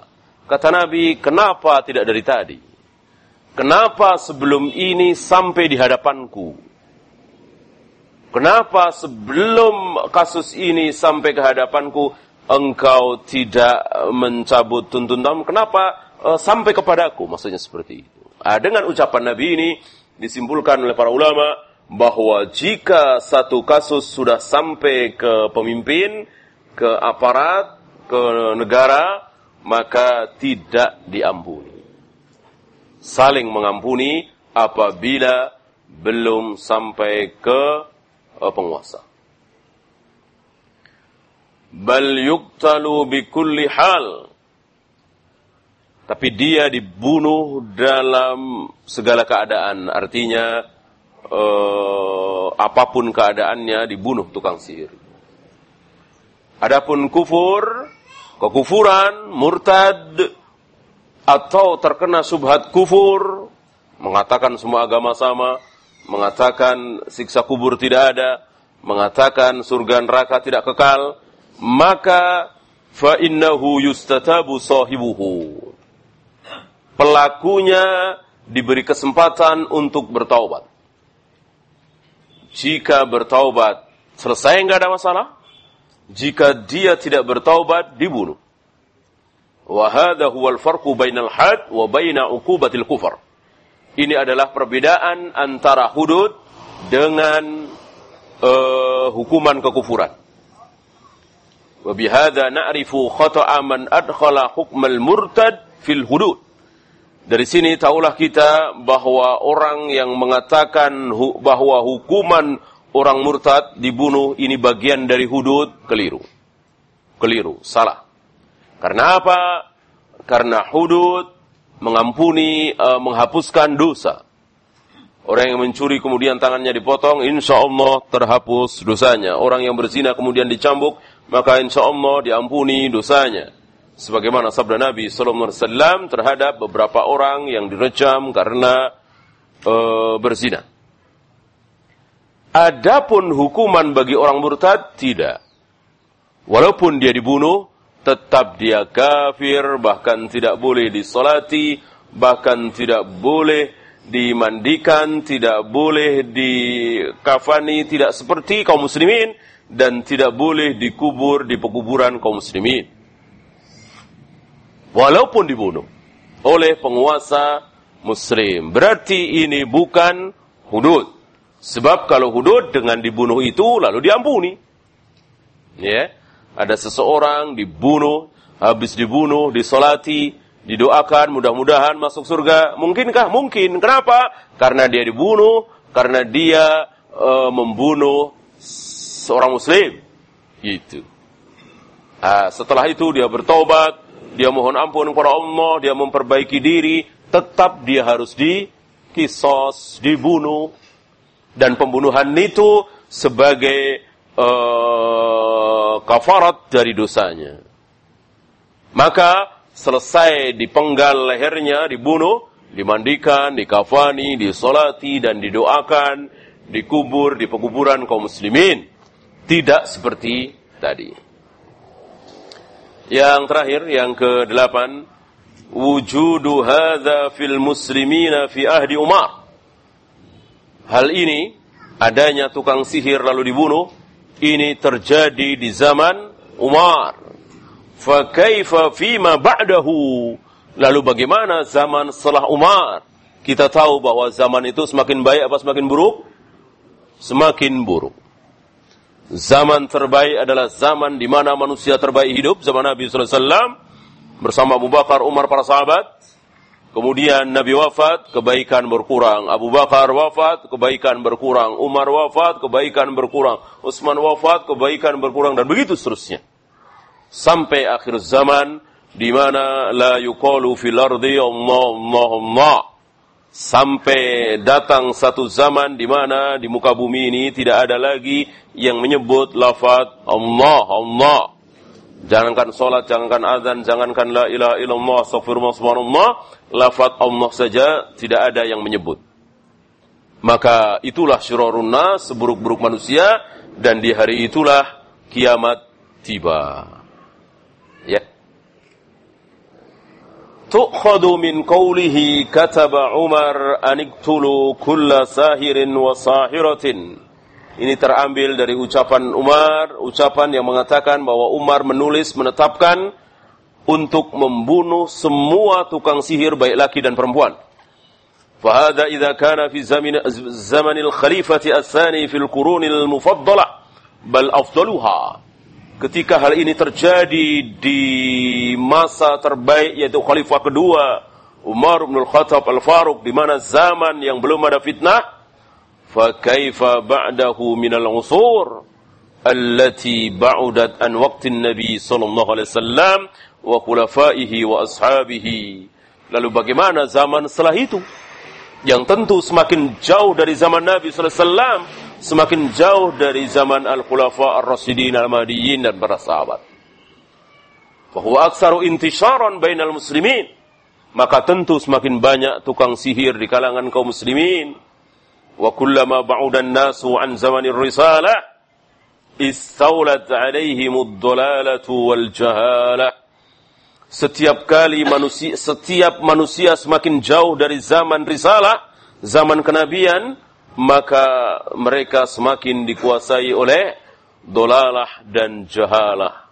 Kata Nabi, kenapa tidak dari tadi? Kenapa sebelum ini sampai di hadapanku? Kenapa sebelum kasus ini sampai ke hadapanku engkau tidak mencabut tuntutan? Kenapa uh, sampai kepadaku? Maksudnya seperti itu. Nah, dengan ucapan Nabi ini disimpulkan oleh para ulama bahwa jika satu kasus sudah sampai ke pemimpin, ke aparat, ke negara, maka tidak diampuni. Saling mengampuni apabila belum sampai ke uh, penguasa. Bal yuktalu bikulli hal. Tapi dia dibunuh dalam segala keadaan. Artinya, uh, apa pun keadaannya dibunuh tukang sihir. Adapun kufur, kekufuran, murtad, atau terkena subhat kufur, mengatakan semua agama sama, mengatakan siksa kubur tidak ada, mengatakan surga neraka tidak kekal, maka fa innahu yustatabu sahibuhu. Pelakunya diberi kesempatan untuk bertaubat. Jika bertaubat selesai nggak ada masalah, jika dia tidak bertaubat dibunuh. Wa hadha huwa al-farqu bainal had wa baina uqubatil kufar. Ini adalah perbedaan antara hudud dengan uh, hukuman kekufuran. Wabihada na'rifu khata'a man adkhala hukmal murtad fil hudud. Dari sini tahulah kita bahwa orang yang mengatakan bahwa hukuman orang murtad dibunuh ini bagian dari hudud keliru. Keliru, salah. Karena apa? Karena hudud mengampuni, uh, menghapuskan dosa. Orang yang mencuri kemudian tangannya dipotong, insya Allah terhapus dosanya. Orang yang berzina kemudian dicambuk, maka insya Allah diampuni dosanya. Sebagaimana sabda Nabi Sallallahu Alaihi Wasallam terhadap beberapa orang yang direjam karena uh, berzina. Adapun hukuman bagi orang murtad tidak. Walaupun dia dibunuh, tetap dia kafir, bahkan tidak boleh disolati, bahkan tidak boleh dimandikan, tidak boleh dikafani, tidak seperti kaum muslimin, dan tidak boleh dikubur di pekuburan kaum muslimin. Walaupun dibunuh oleh penguasa muslim. Berarti ini bukan hudud. Sebab kalau hudud dengan dibunuh itu lalu diampuni. Ya. Yeah. Ada seseorang dibunuh, habis dibunuh, disolati, didoakan mudah-mudahan masuk surga. Mungkinkah? Mungkin. Kenapa? Karena dia dibunuh, karena dia e, membunuh seorang muslim. Gitu. Nah, setelah itu dia bertobat, dia mohon ampun kepada Allah, dia memperbaiki diri, tetap dia harus dikisos, dibunuh. Dan pembunuhan itu sebagai uh, kafarat dari dosanya. Maka selesai dipenggal lehernya, dibunuh, dimandikan, dikafani, disolati, dan didoakan, dikubur di pekuburan kaum muslimin. Tidak seperti tadi. Yang terakhir, yang ke delapan, wujudu hadha fil muslimina fi ahdi Umar. Hal ini, adanya tukang sihir lalu dibunuh, ini terjadi di zaman Umar. Fakaifa fima ba'dahu. Lalu bagaimana zaman setelah Umar? Kita tahu bahwa zaman itu semakin baik apa semakin buruk? Semakin buruk. Zaman terbaik adalah zaman di mana manusia terbaik hidup, zaman Nabi SAW bersama Abu Bakar, Umar, para sahabat. Kemudian Nabi wafat, kebaikan berkurang. Abu Bakar wafat, kebaikan berkurang. Umar wafat, kebaikan berkurang. Utsman wafat, kebaikan berkurang dan begitu seterusnya. Sampai akhir zaman di mana la yuqalu fil ardi Allah Allah Allah. Sampai datang satu zaman di mana di muka bumi ini tidak ada lagi yang menyebut lafaz Allah Allah. Jangankan sholat, jangankan azan, jangankan la ilaha illallah, astagfirullah, subhanallah. Lafat Allah saja tidak ada yang menyebut. Maka itulah syururun seburuk-buruk manusia. Dan di hari itulah kiamat tiba. Ya. Tu'khadu min qawlihi kataba Umar aniktulu kulla sahirin wa sahiratin. Ini terambil dari ucapan Umar, ucapan yang mengatakan bahwa Umar menulis menetapkan untuk membunuh semua tukang sihir baik laki dan perempuan. فهذا إذا كان في زمن زمن الخليفة الثاني في القرون المفضلة بل أفضلها ketika hal ini terjadi di masa terbaik yaitu khalifah kedua Umar bin Al-Khattab Al-Faruq di mana zaman yang belum ada fitnah فكيف بعده من العصور التي بعدت عن وقت النبي صلى الله عليه وسلم وخلفائه وأصحابه lalu bagaimana zaman setelah itu yang tentu semakin jauh dari zaman Nabi SAW semakin jauh dari zaman al-khulafa ar-rasidin al-mahdiyin dan para sahabat bahwa aksaru intisharan bainal muslimin maka tentu semakin banyak tukang sihir di kalangan kaum muslimin وكلما بعد الناس عن زمن الرسالة استولت عليهم الضلالة والجهالة setiap kali manusia setiap manusia semakin jauh dari zaman risalah, zaman kenabian, maka mereka semakin dikuasai oleh dolalah dan jahalah.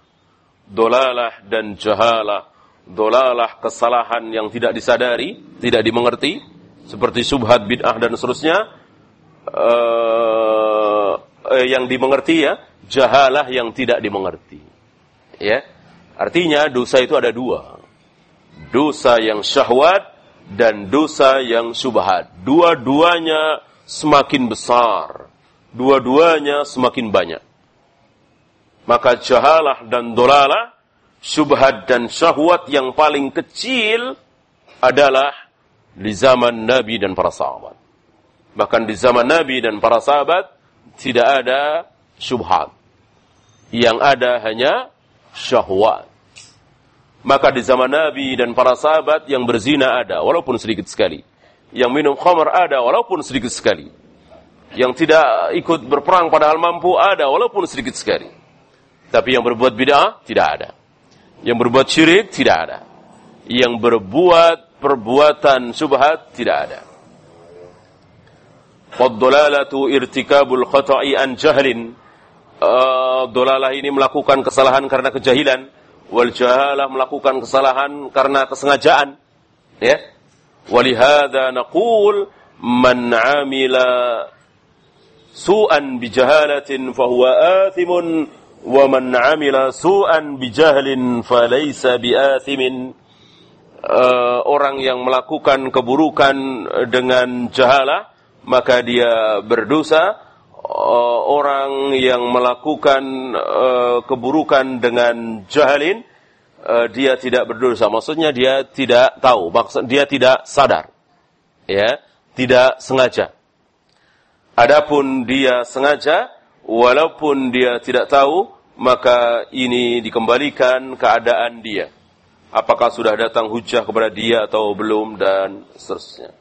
Dolalah dan jahalah. Dolalah kesalahan yang tidak disadari, tidak dimengerti, seperti subhat bid'ah dan seterusnya uh, yang dimengerti ya, jahalah yang tidak dimengerti. Ya. Artinya dosa itu ada dua. Dosa yang syahwat dan dosa yang subhat. Dua-duanya semakin besar. Dua-duanya semakin banyak. Maka jahalah dan dolalah syubhat dan syahwat yang paling kecil adalah di zaman Nabi dan para sahabat. Bahkan di zaman Nabi dan para sahabat tidak ada syubhat. Yang ada hanya syahwat. Maka di zaman Nabi dan para sahabat yang berzina ada, walaupun sedikit sekali. Yang minum khamar ada, walaupun sedikit sekali. Yang tidak ikut berperang padahal mampu ada, walaupun sedikit sekali. Tapi yang berbuat bid'ah tidak ada. Yang berbuat syirik tidak ada. Yang berbuat perbuatan subhat tidak ada. Fadlalatu irtikabul khata'i an jahlin. Eh, dolalah ini melakukan kesalahan karena kejahilan. Wal jahalah melakukan kesalahan karena kesengajaan. Ya. Walihada naqul man amila su'an bijahalatin fahuwa athimun wa man amila su'an bijahlin falaysa biathimin uh, eh, orang yang melakukan keburukan dengan jahalah maka dia berdosa uh, orang yang melakukan uh, keburukan dengan jahalin uh, dia tidak berdosa maksudnya dia tidak tahu maksud dia tidak sadar ya tidak sengaja adapun dia sengaja walaupun dia tidak tahu, maka ini dikembalikan keadaan dia. Apakah sudah datang hujah kepada dia atau belum dan seterusnya.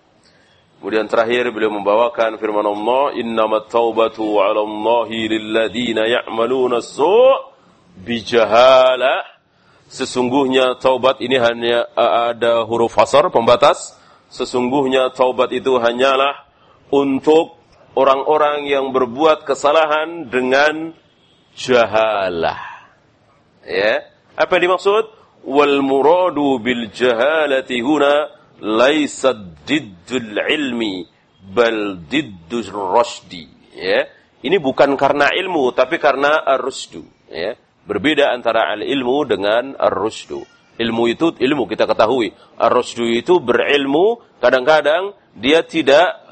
Kemudian terakhir beliau membawakan firman Allah, "Innamat taubatu 'ala Allahi lilladina ya'maluna su' bijahala." Sesungguhnya taubat ini hanya ada huruf hasar pembatas. Sesungguhnya taubat itu hanyalah untuk orang-orang yang berbuat kesalahan dengan jahalah. Ya, apa yang dimaksud? Wal muradu bil jahalati huna laisa diddul ilmi bal diddul rasdi. Ya, ini bukan karena ilmu tapi karena ar-rusdu. Ya, berbeda antara al-ilmu dengan ar-rusdu. Ilmu itu ilmu kita ketahui. Ar-rusdu itu berilmu, kadang-kadang dia tidak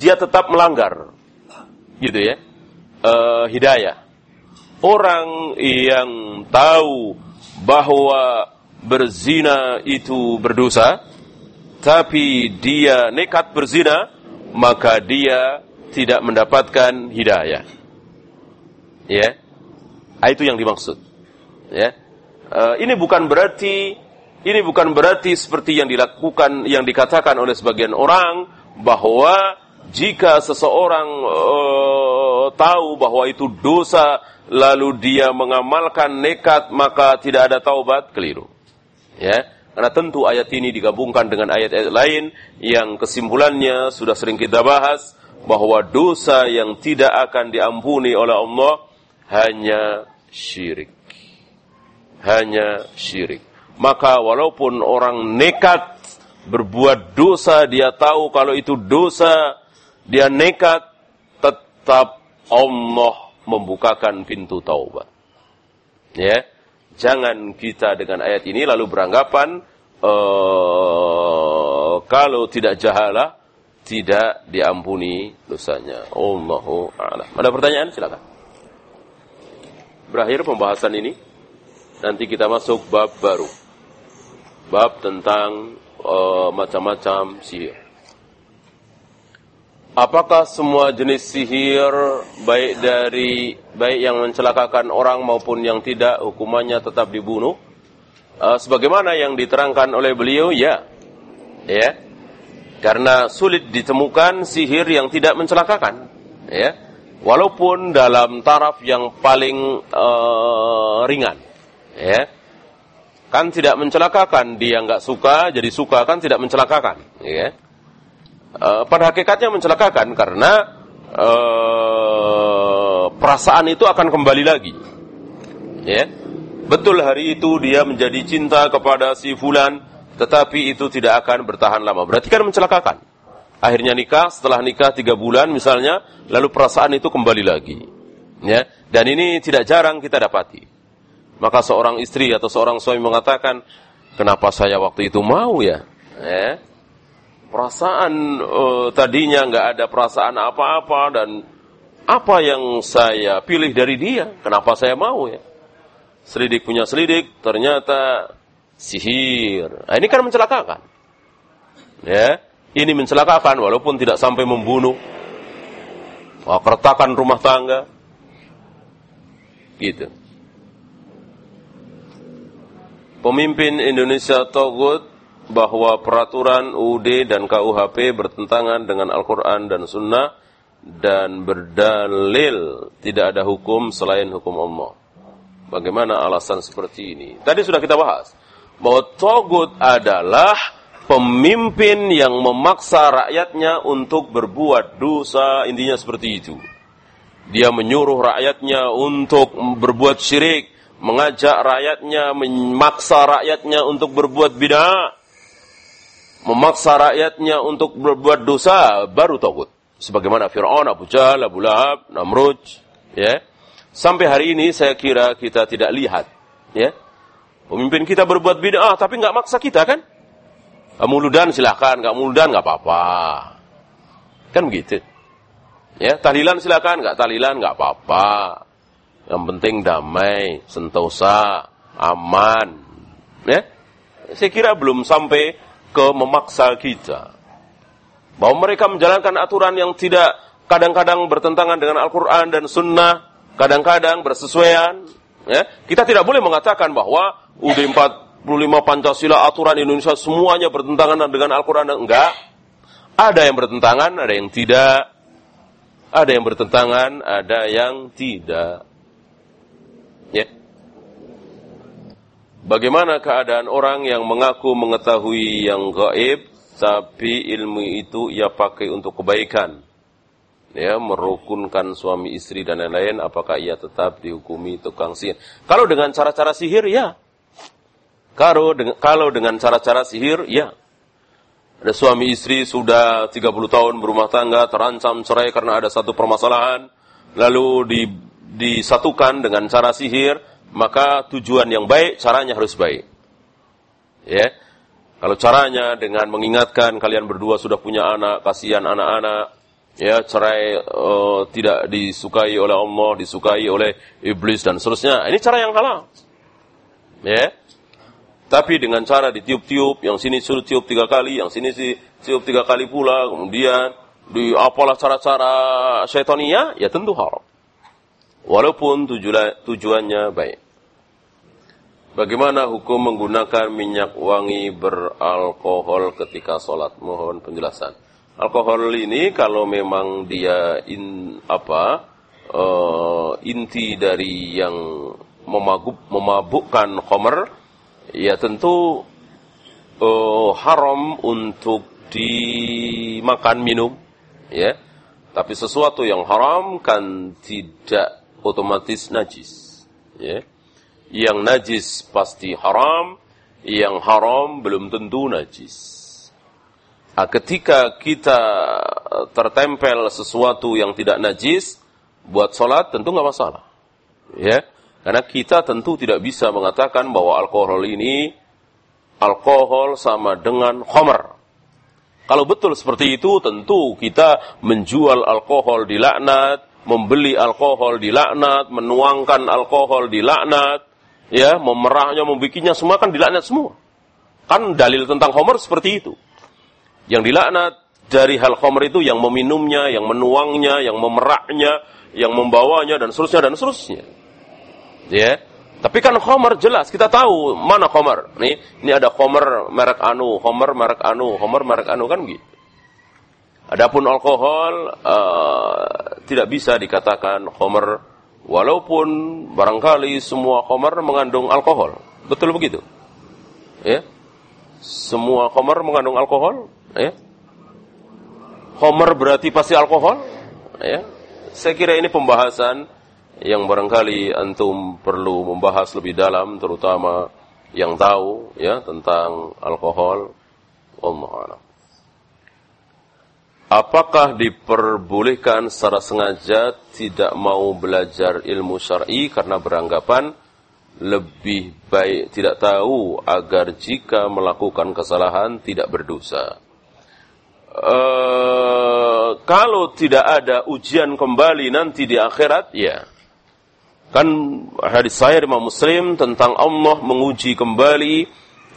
dia tetap melanggar gitu ya uh, hidayah orang yang tahu bahwa berzina itu berdosa tapi dia nekat berzina maka dia tidak mendapatkan hidayah. Ya itu yang dimaksud. Ya uh, ini bukan berarti ini bukan berarti seperti yang dilakukan yang dikatakan oleh sebagian orang bahwa jika seseorang uh, tahu bahwa itu dosa lalu dia mengamalkan nekat maka tidak ada taubat keliru ya. Karena tentu ayat ini digabungkan dengan ayat-ayat lain yang kesimpulannya sudah sering kita bahas bahwa dosa yang tidak akan diampuni oleh Allah hanya syirik. Hanya syirik. Maka walaupun orang nekat berbuat dosa dia tahu kalau itu dosa dia nekat, tetap Allah membukakan pintu taubat. Ya, jangan kita dengan ayat ini lalu beranggapan uh, kalau tidak jahala tidak diampuni dosanya. Allahu a'lam. Ada pertanyaan? Silakan. Berakhir pembahasan ini. Nanti kita masuk bab baru. Bab tentang uh, macam-macam sihir. Apakah semua jenis sihir baik dari baik yang mencelakakan orang maupun yang tidak hukumannya tetap dibunuh? Uh, sebagaimana yang diterangkan oleh beliau, ya, ya, karena sulit ditemukan sihir yang tidak mencelakakan, ya, walaupun dalam taraf yang paling uh, ringan, ya, kan tidak mencelakakan dia nggak suka jadi suka kan tidak mencelakakan, ya uh, pada hakikatnya mencelakakan karena uh, perasaan itu akan kembali lagi. Ya. Betul hari itu dia menjadi cinta kepada si fulan, tetapi itu tidak akan bertahan lama. Berarti kan mencelakakan. Akhirnya nikah, setelah nikah tiga bulan misalnya, lalu perasaan itu kembali lagi. Ya, dan ini tidak jarang kita dapati. Maka seorang istri atau seorang suami mengatakan, kenapa saya waktu itu mau ya? ya perasaan uh, tadinya nggak ada perasaan apa-apa dan apa yang saya pilih dari dia? Kenapa saya mau ya? Selidik punya selidik, ternyata sihir. Nah, ini kan mencelakakan. Ya, ini mencelakakan walaupun tidak sampai membunuh. Kertakan rumah tangga. Gitu. Pemimpin Indonesia Togut bahwa peraturan UUD dan KUHP bertentangan dengan Al-Quran dan Sunnah dan berdalil tidak ada hukum selain hukum Allah. Bagaimana alasan seperti ini? Tadi sudah kita bahas bahwa Togut adalah pemimpin yang memaksa rakyatnya untuk berbuat dosa, intinya seperti itu. Dia menyuruh rakyatnya untuk berbuat syirik, mengajak rakyatnya, memaksa rakyatnya untuk berbuat bid'ah, memaksa rakyatnya untuk berbuat dosa, baru Togut. Sebagaimana Fir'aun, Abu Jahal, Abu Lahab, Namrud, ya. Sampai hari ini saya kira kita tidak lihat, ya Pemimpin kita berbuat bid'ah tapi nggak maksa kita kan? Muludan silahkan, nggak muludan nggak apa-apa. Kan begitu. Ya, tahlilan silahkan, nggak tahlilan nggak apa-apa. Yang penting damai, sentosa, aman. Ya, saya kira belum sampai ke memaksa kita. Bahwa mereka menjalankan aturan yang tidak kadang-kadang bertentangan dengan Al-Quran dan Sunnah, kadang-kadang bersesuaian. Ya, kita tidak boleh mengatakan bahwa UD 45 Pancasila aturan Indonesia semuanya bertentangan dengan Al-Quran enggak. Ada yang bertentangan, ada yang tidak. Ada yang bertentangan, ada yang tidak. Bagaimana keadaan orang yang mengaku mengetahui yang gaib, tapi ilmu itu ia pakai untuk kebaikan? Ya, merukunkan suami istri dan lain-lain, apakah ia tetap dihukumi tukang sihir? Kalau dengan cara-cara sihir, ya. Kalau dengan, kalau dengan cara-cara sihir, ya. Ada suami istri sudah 30 tahun berumah tangga, terancam cerai karena ada satu permasalahan, lalu di, disatukan dengan cara sihir, maka tujuan yang baik, caranya harus baik. Ya. Kalau caranya dengan mengingatkan kalian berdua sudah punya anak, kasihan anak-anak, ya cerai uh, tidak disukai oleh Allah, disukai oleh iblis dan seterusnya. Ini cara yang halal. Ya. Tapi dengan cara ditiup-tiup, yang sini suruh tiup tiga kali, yang sini sih tiup tiga kali pula, kemudian di apalah cara-cara syaitonia, ya tentu haram. Walaupun tujuannya baik. Bagaimana hukum menggunakan minyak wangi beralkohol ketika sholat? Mohon penjelasan. Alkohol ini kalau memang dia in, apa uh, inti dari yang memabuk, memabukkan khomer, ya tentu uh, haram untuk dimakan minum ya tapi sesuatu yang haram kan tidak otomatis najis ya. Yang najis pasti haram yang haram belum tentu najis. Nah, ketika kita tertempel sesuatu yang tidak najis buat sholat tentu nggak masalah ya. Karena kita tentu tidak bisa mengatakan bahwa alkohol ini alkohol sama dengan homer. Kalau betul seperti itu, tentu kita menjual alkohol di laknat, membeli alkohol di laknat, menuangkan alkohol di laknat, ya, memerahnya, membikinnya semua kan dilaknat semua. Kan dalil tentang homer seperti itu. Yang dilaknat dari hal homer itu yang meminumnya, yang menuangnya, yang memerahnya, yang membawanya dan seterusnya dan seterusnya. Ya. Tapi kan Homer jelas kita tahu mana Homer. Nih, ini ada Homer merek anu, Homer merek anu, Homer merek anu kan gitu. Adapun alkohol uh, tidak bisa dikatakan Homer walaupun barangkali semua Homer mengandung alkohol. Betul begitu? Ya. Semua Homer mengandung alkohol, ya. Homer berarti pasti alkohol, ya. Saya kira ini pembahasan yang barangkali antum perlu membahas lebih dalam terutama yang tahu ya tentang alkohol. Allah Apakah diperbolehkan secara sengaja tidak mau belajar ilmu syar'i karena beranggapan lebih baik tidak tahu agar jika melakukan kesalahan tidak berdosa? Uh, kalau tidak ada ujian kembali nanti di akhirat, ya. Kan hadis saya Imam Muslim tentang Allah menguji kembali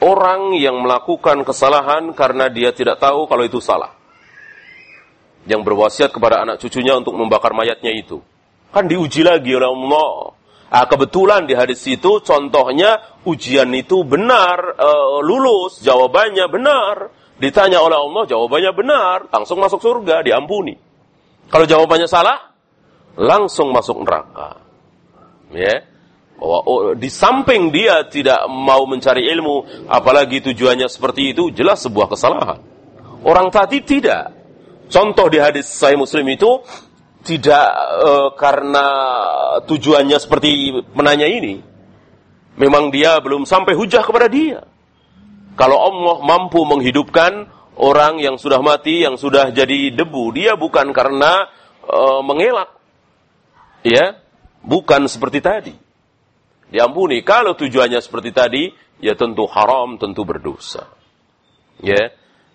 orang yang melakukan kesalahan karena dia tidak tahu kalau itu salah. Yang berwasiat kepada anak cucunya untuk membakar mayatnya itu. Kan diuji lagi oleh Allah. Nah, kebetulan di hadis itu contohnya ujian itu benar, uh, lulus, jawabannya benar Ditanya oleh Allah, jawabannya benar, langsung masuk surga, diampuni. Kalau jawabannya salah, langsung masuk neraka. Ya. Bahwa oh, di samping dia tidak mau mencari ilmu, apalagi tujuannya seperti itu, jelas sebuah kesalahan. Orang tadi tidak. Contoh di hadis saya Muslim itu tidak e, karena tujuannya seperti menanya ini. Memang dia belum sampai hujah kepada dia. Kalau Allah mampu menghidupkan orang yang sudah mati, yang sudah jadi debu, dia bukan karena uh, mengelak. Ya, bukan seperti tadi. Diampuni. Kalau tujuannya seperti tadi, ya tentu haram, tentu berdosa. Ya.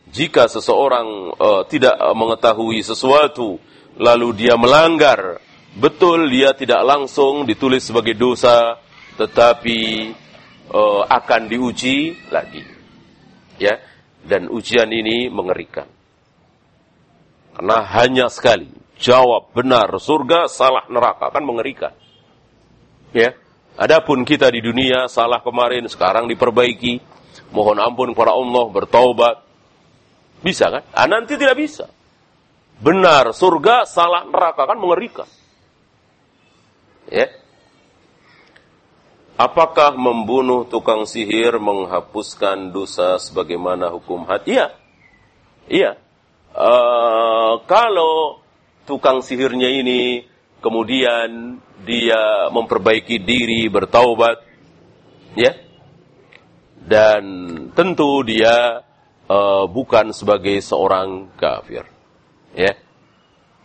Jika seseorang uh, tidak mengetahui sesuatu lalu dia melanggar, betul dia tidak langsung ditulis sebagai dosa, tetapi uh, akan diuji lagi. Ya dan ujian ini mengerikan. Karena hanya sekali jawab benar surga salah neraka kan mengerikan. Ya adapun kita di dunia salah kemarin sekarang diperbaiki. Mohon ampun kepada Allah bertaubat bisa kan ah, nanti tidak bisa benar surga salah neraka kan mengerikan ya Apakah membunuh tukang sihir menghapuskan dosa sebagaimana hukum had? Iya. Iya. Uh, kalau tukang sihirnya ini kemudian dia memperbaiki diri, bertaubat, ya. Dan tentu dia uh, bukan sebagai seorang kafir. Ya.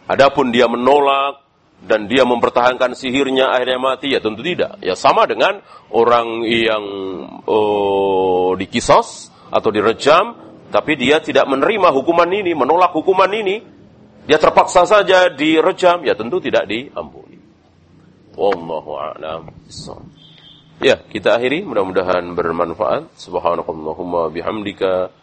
Adapun dia menolak dan dia mempertahankan sihirnya akhirnya mati ya tentu tidak. Ya sama dengan orang yang oh, dikisos atau direjam tapi dia tidak menerima hukuman ini menolak hukuman ini. Dia terpaksa saja direjam ya tentu tidak diampuni. Wallahu a'lam ya kita akhiri. Mudah-mudahan bermanfaat. Subhanakallahumma bihamdika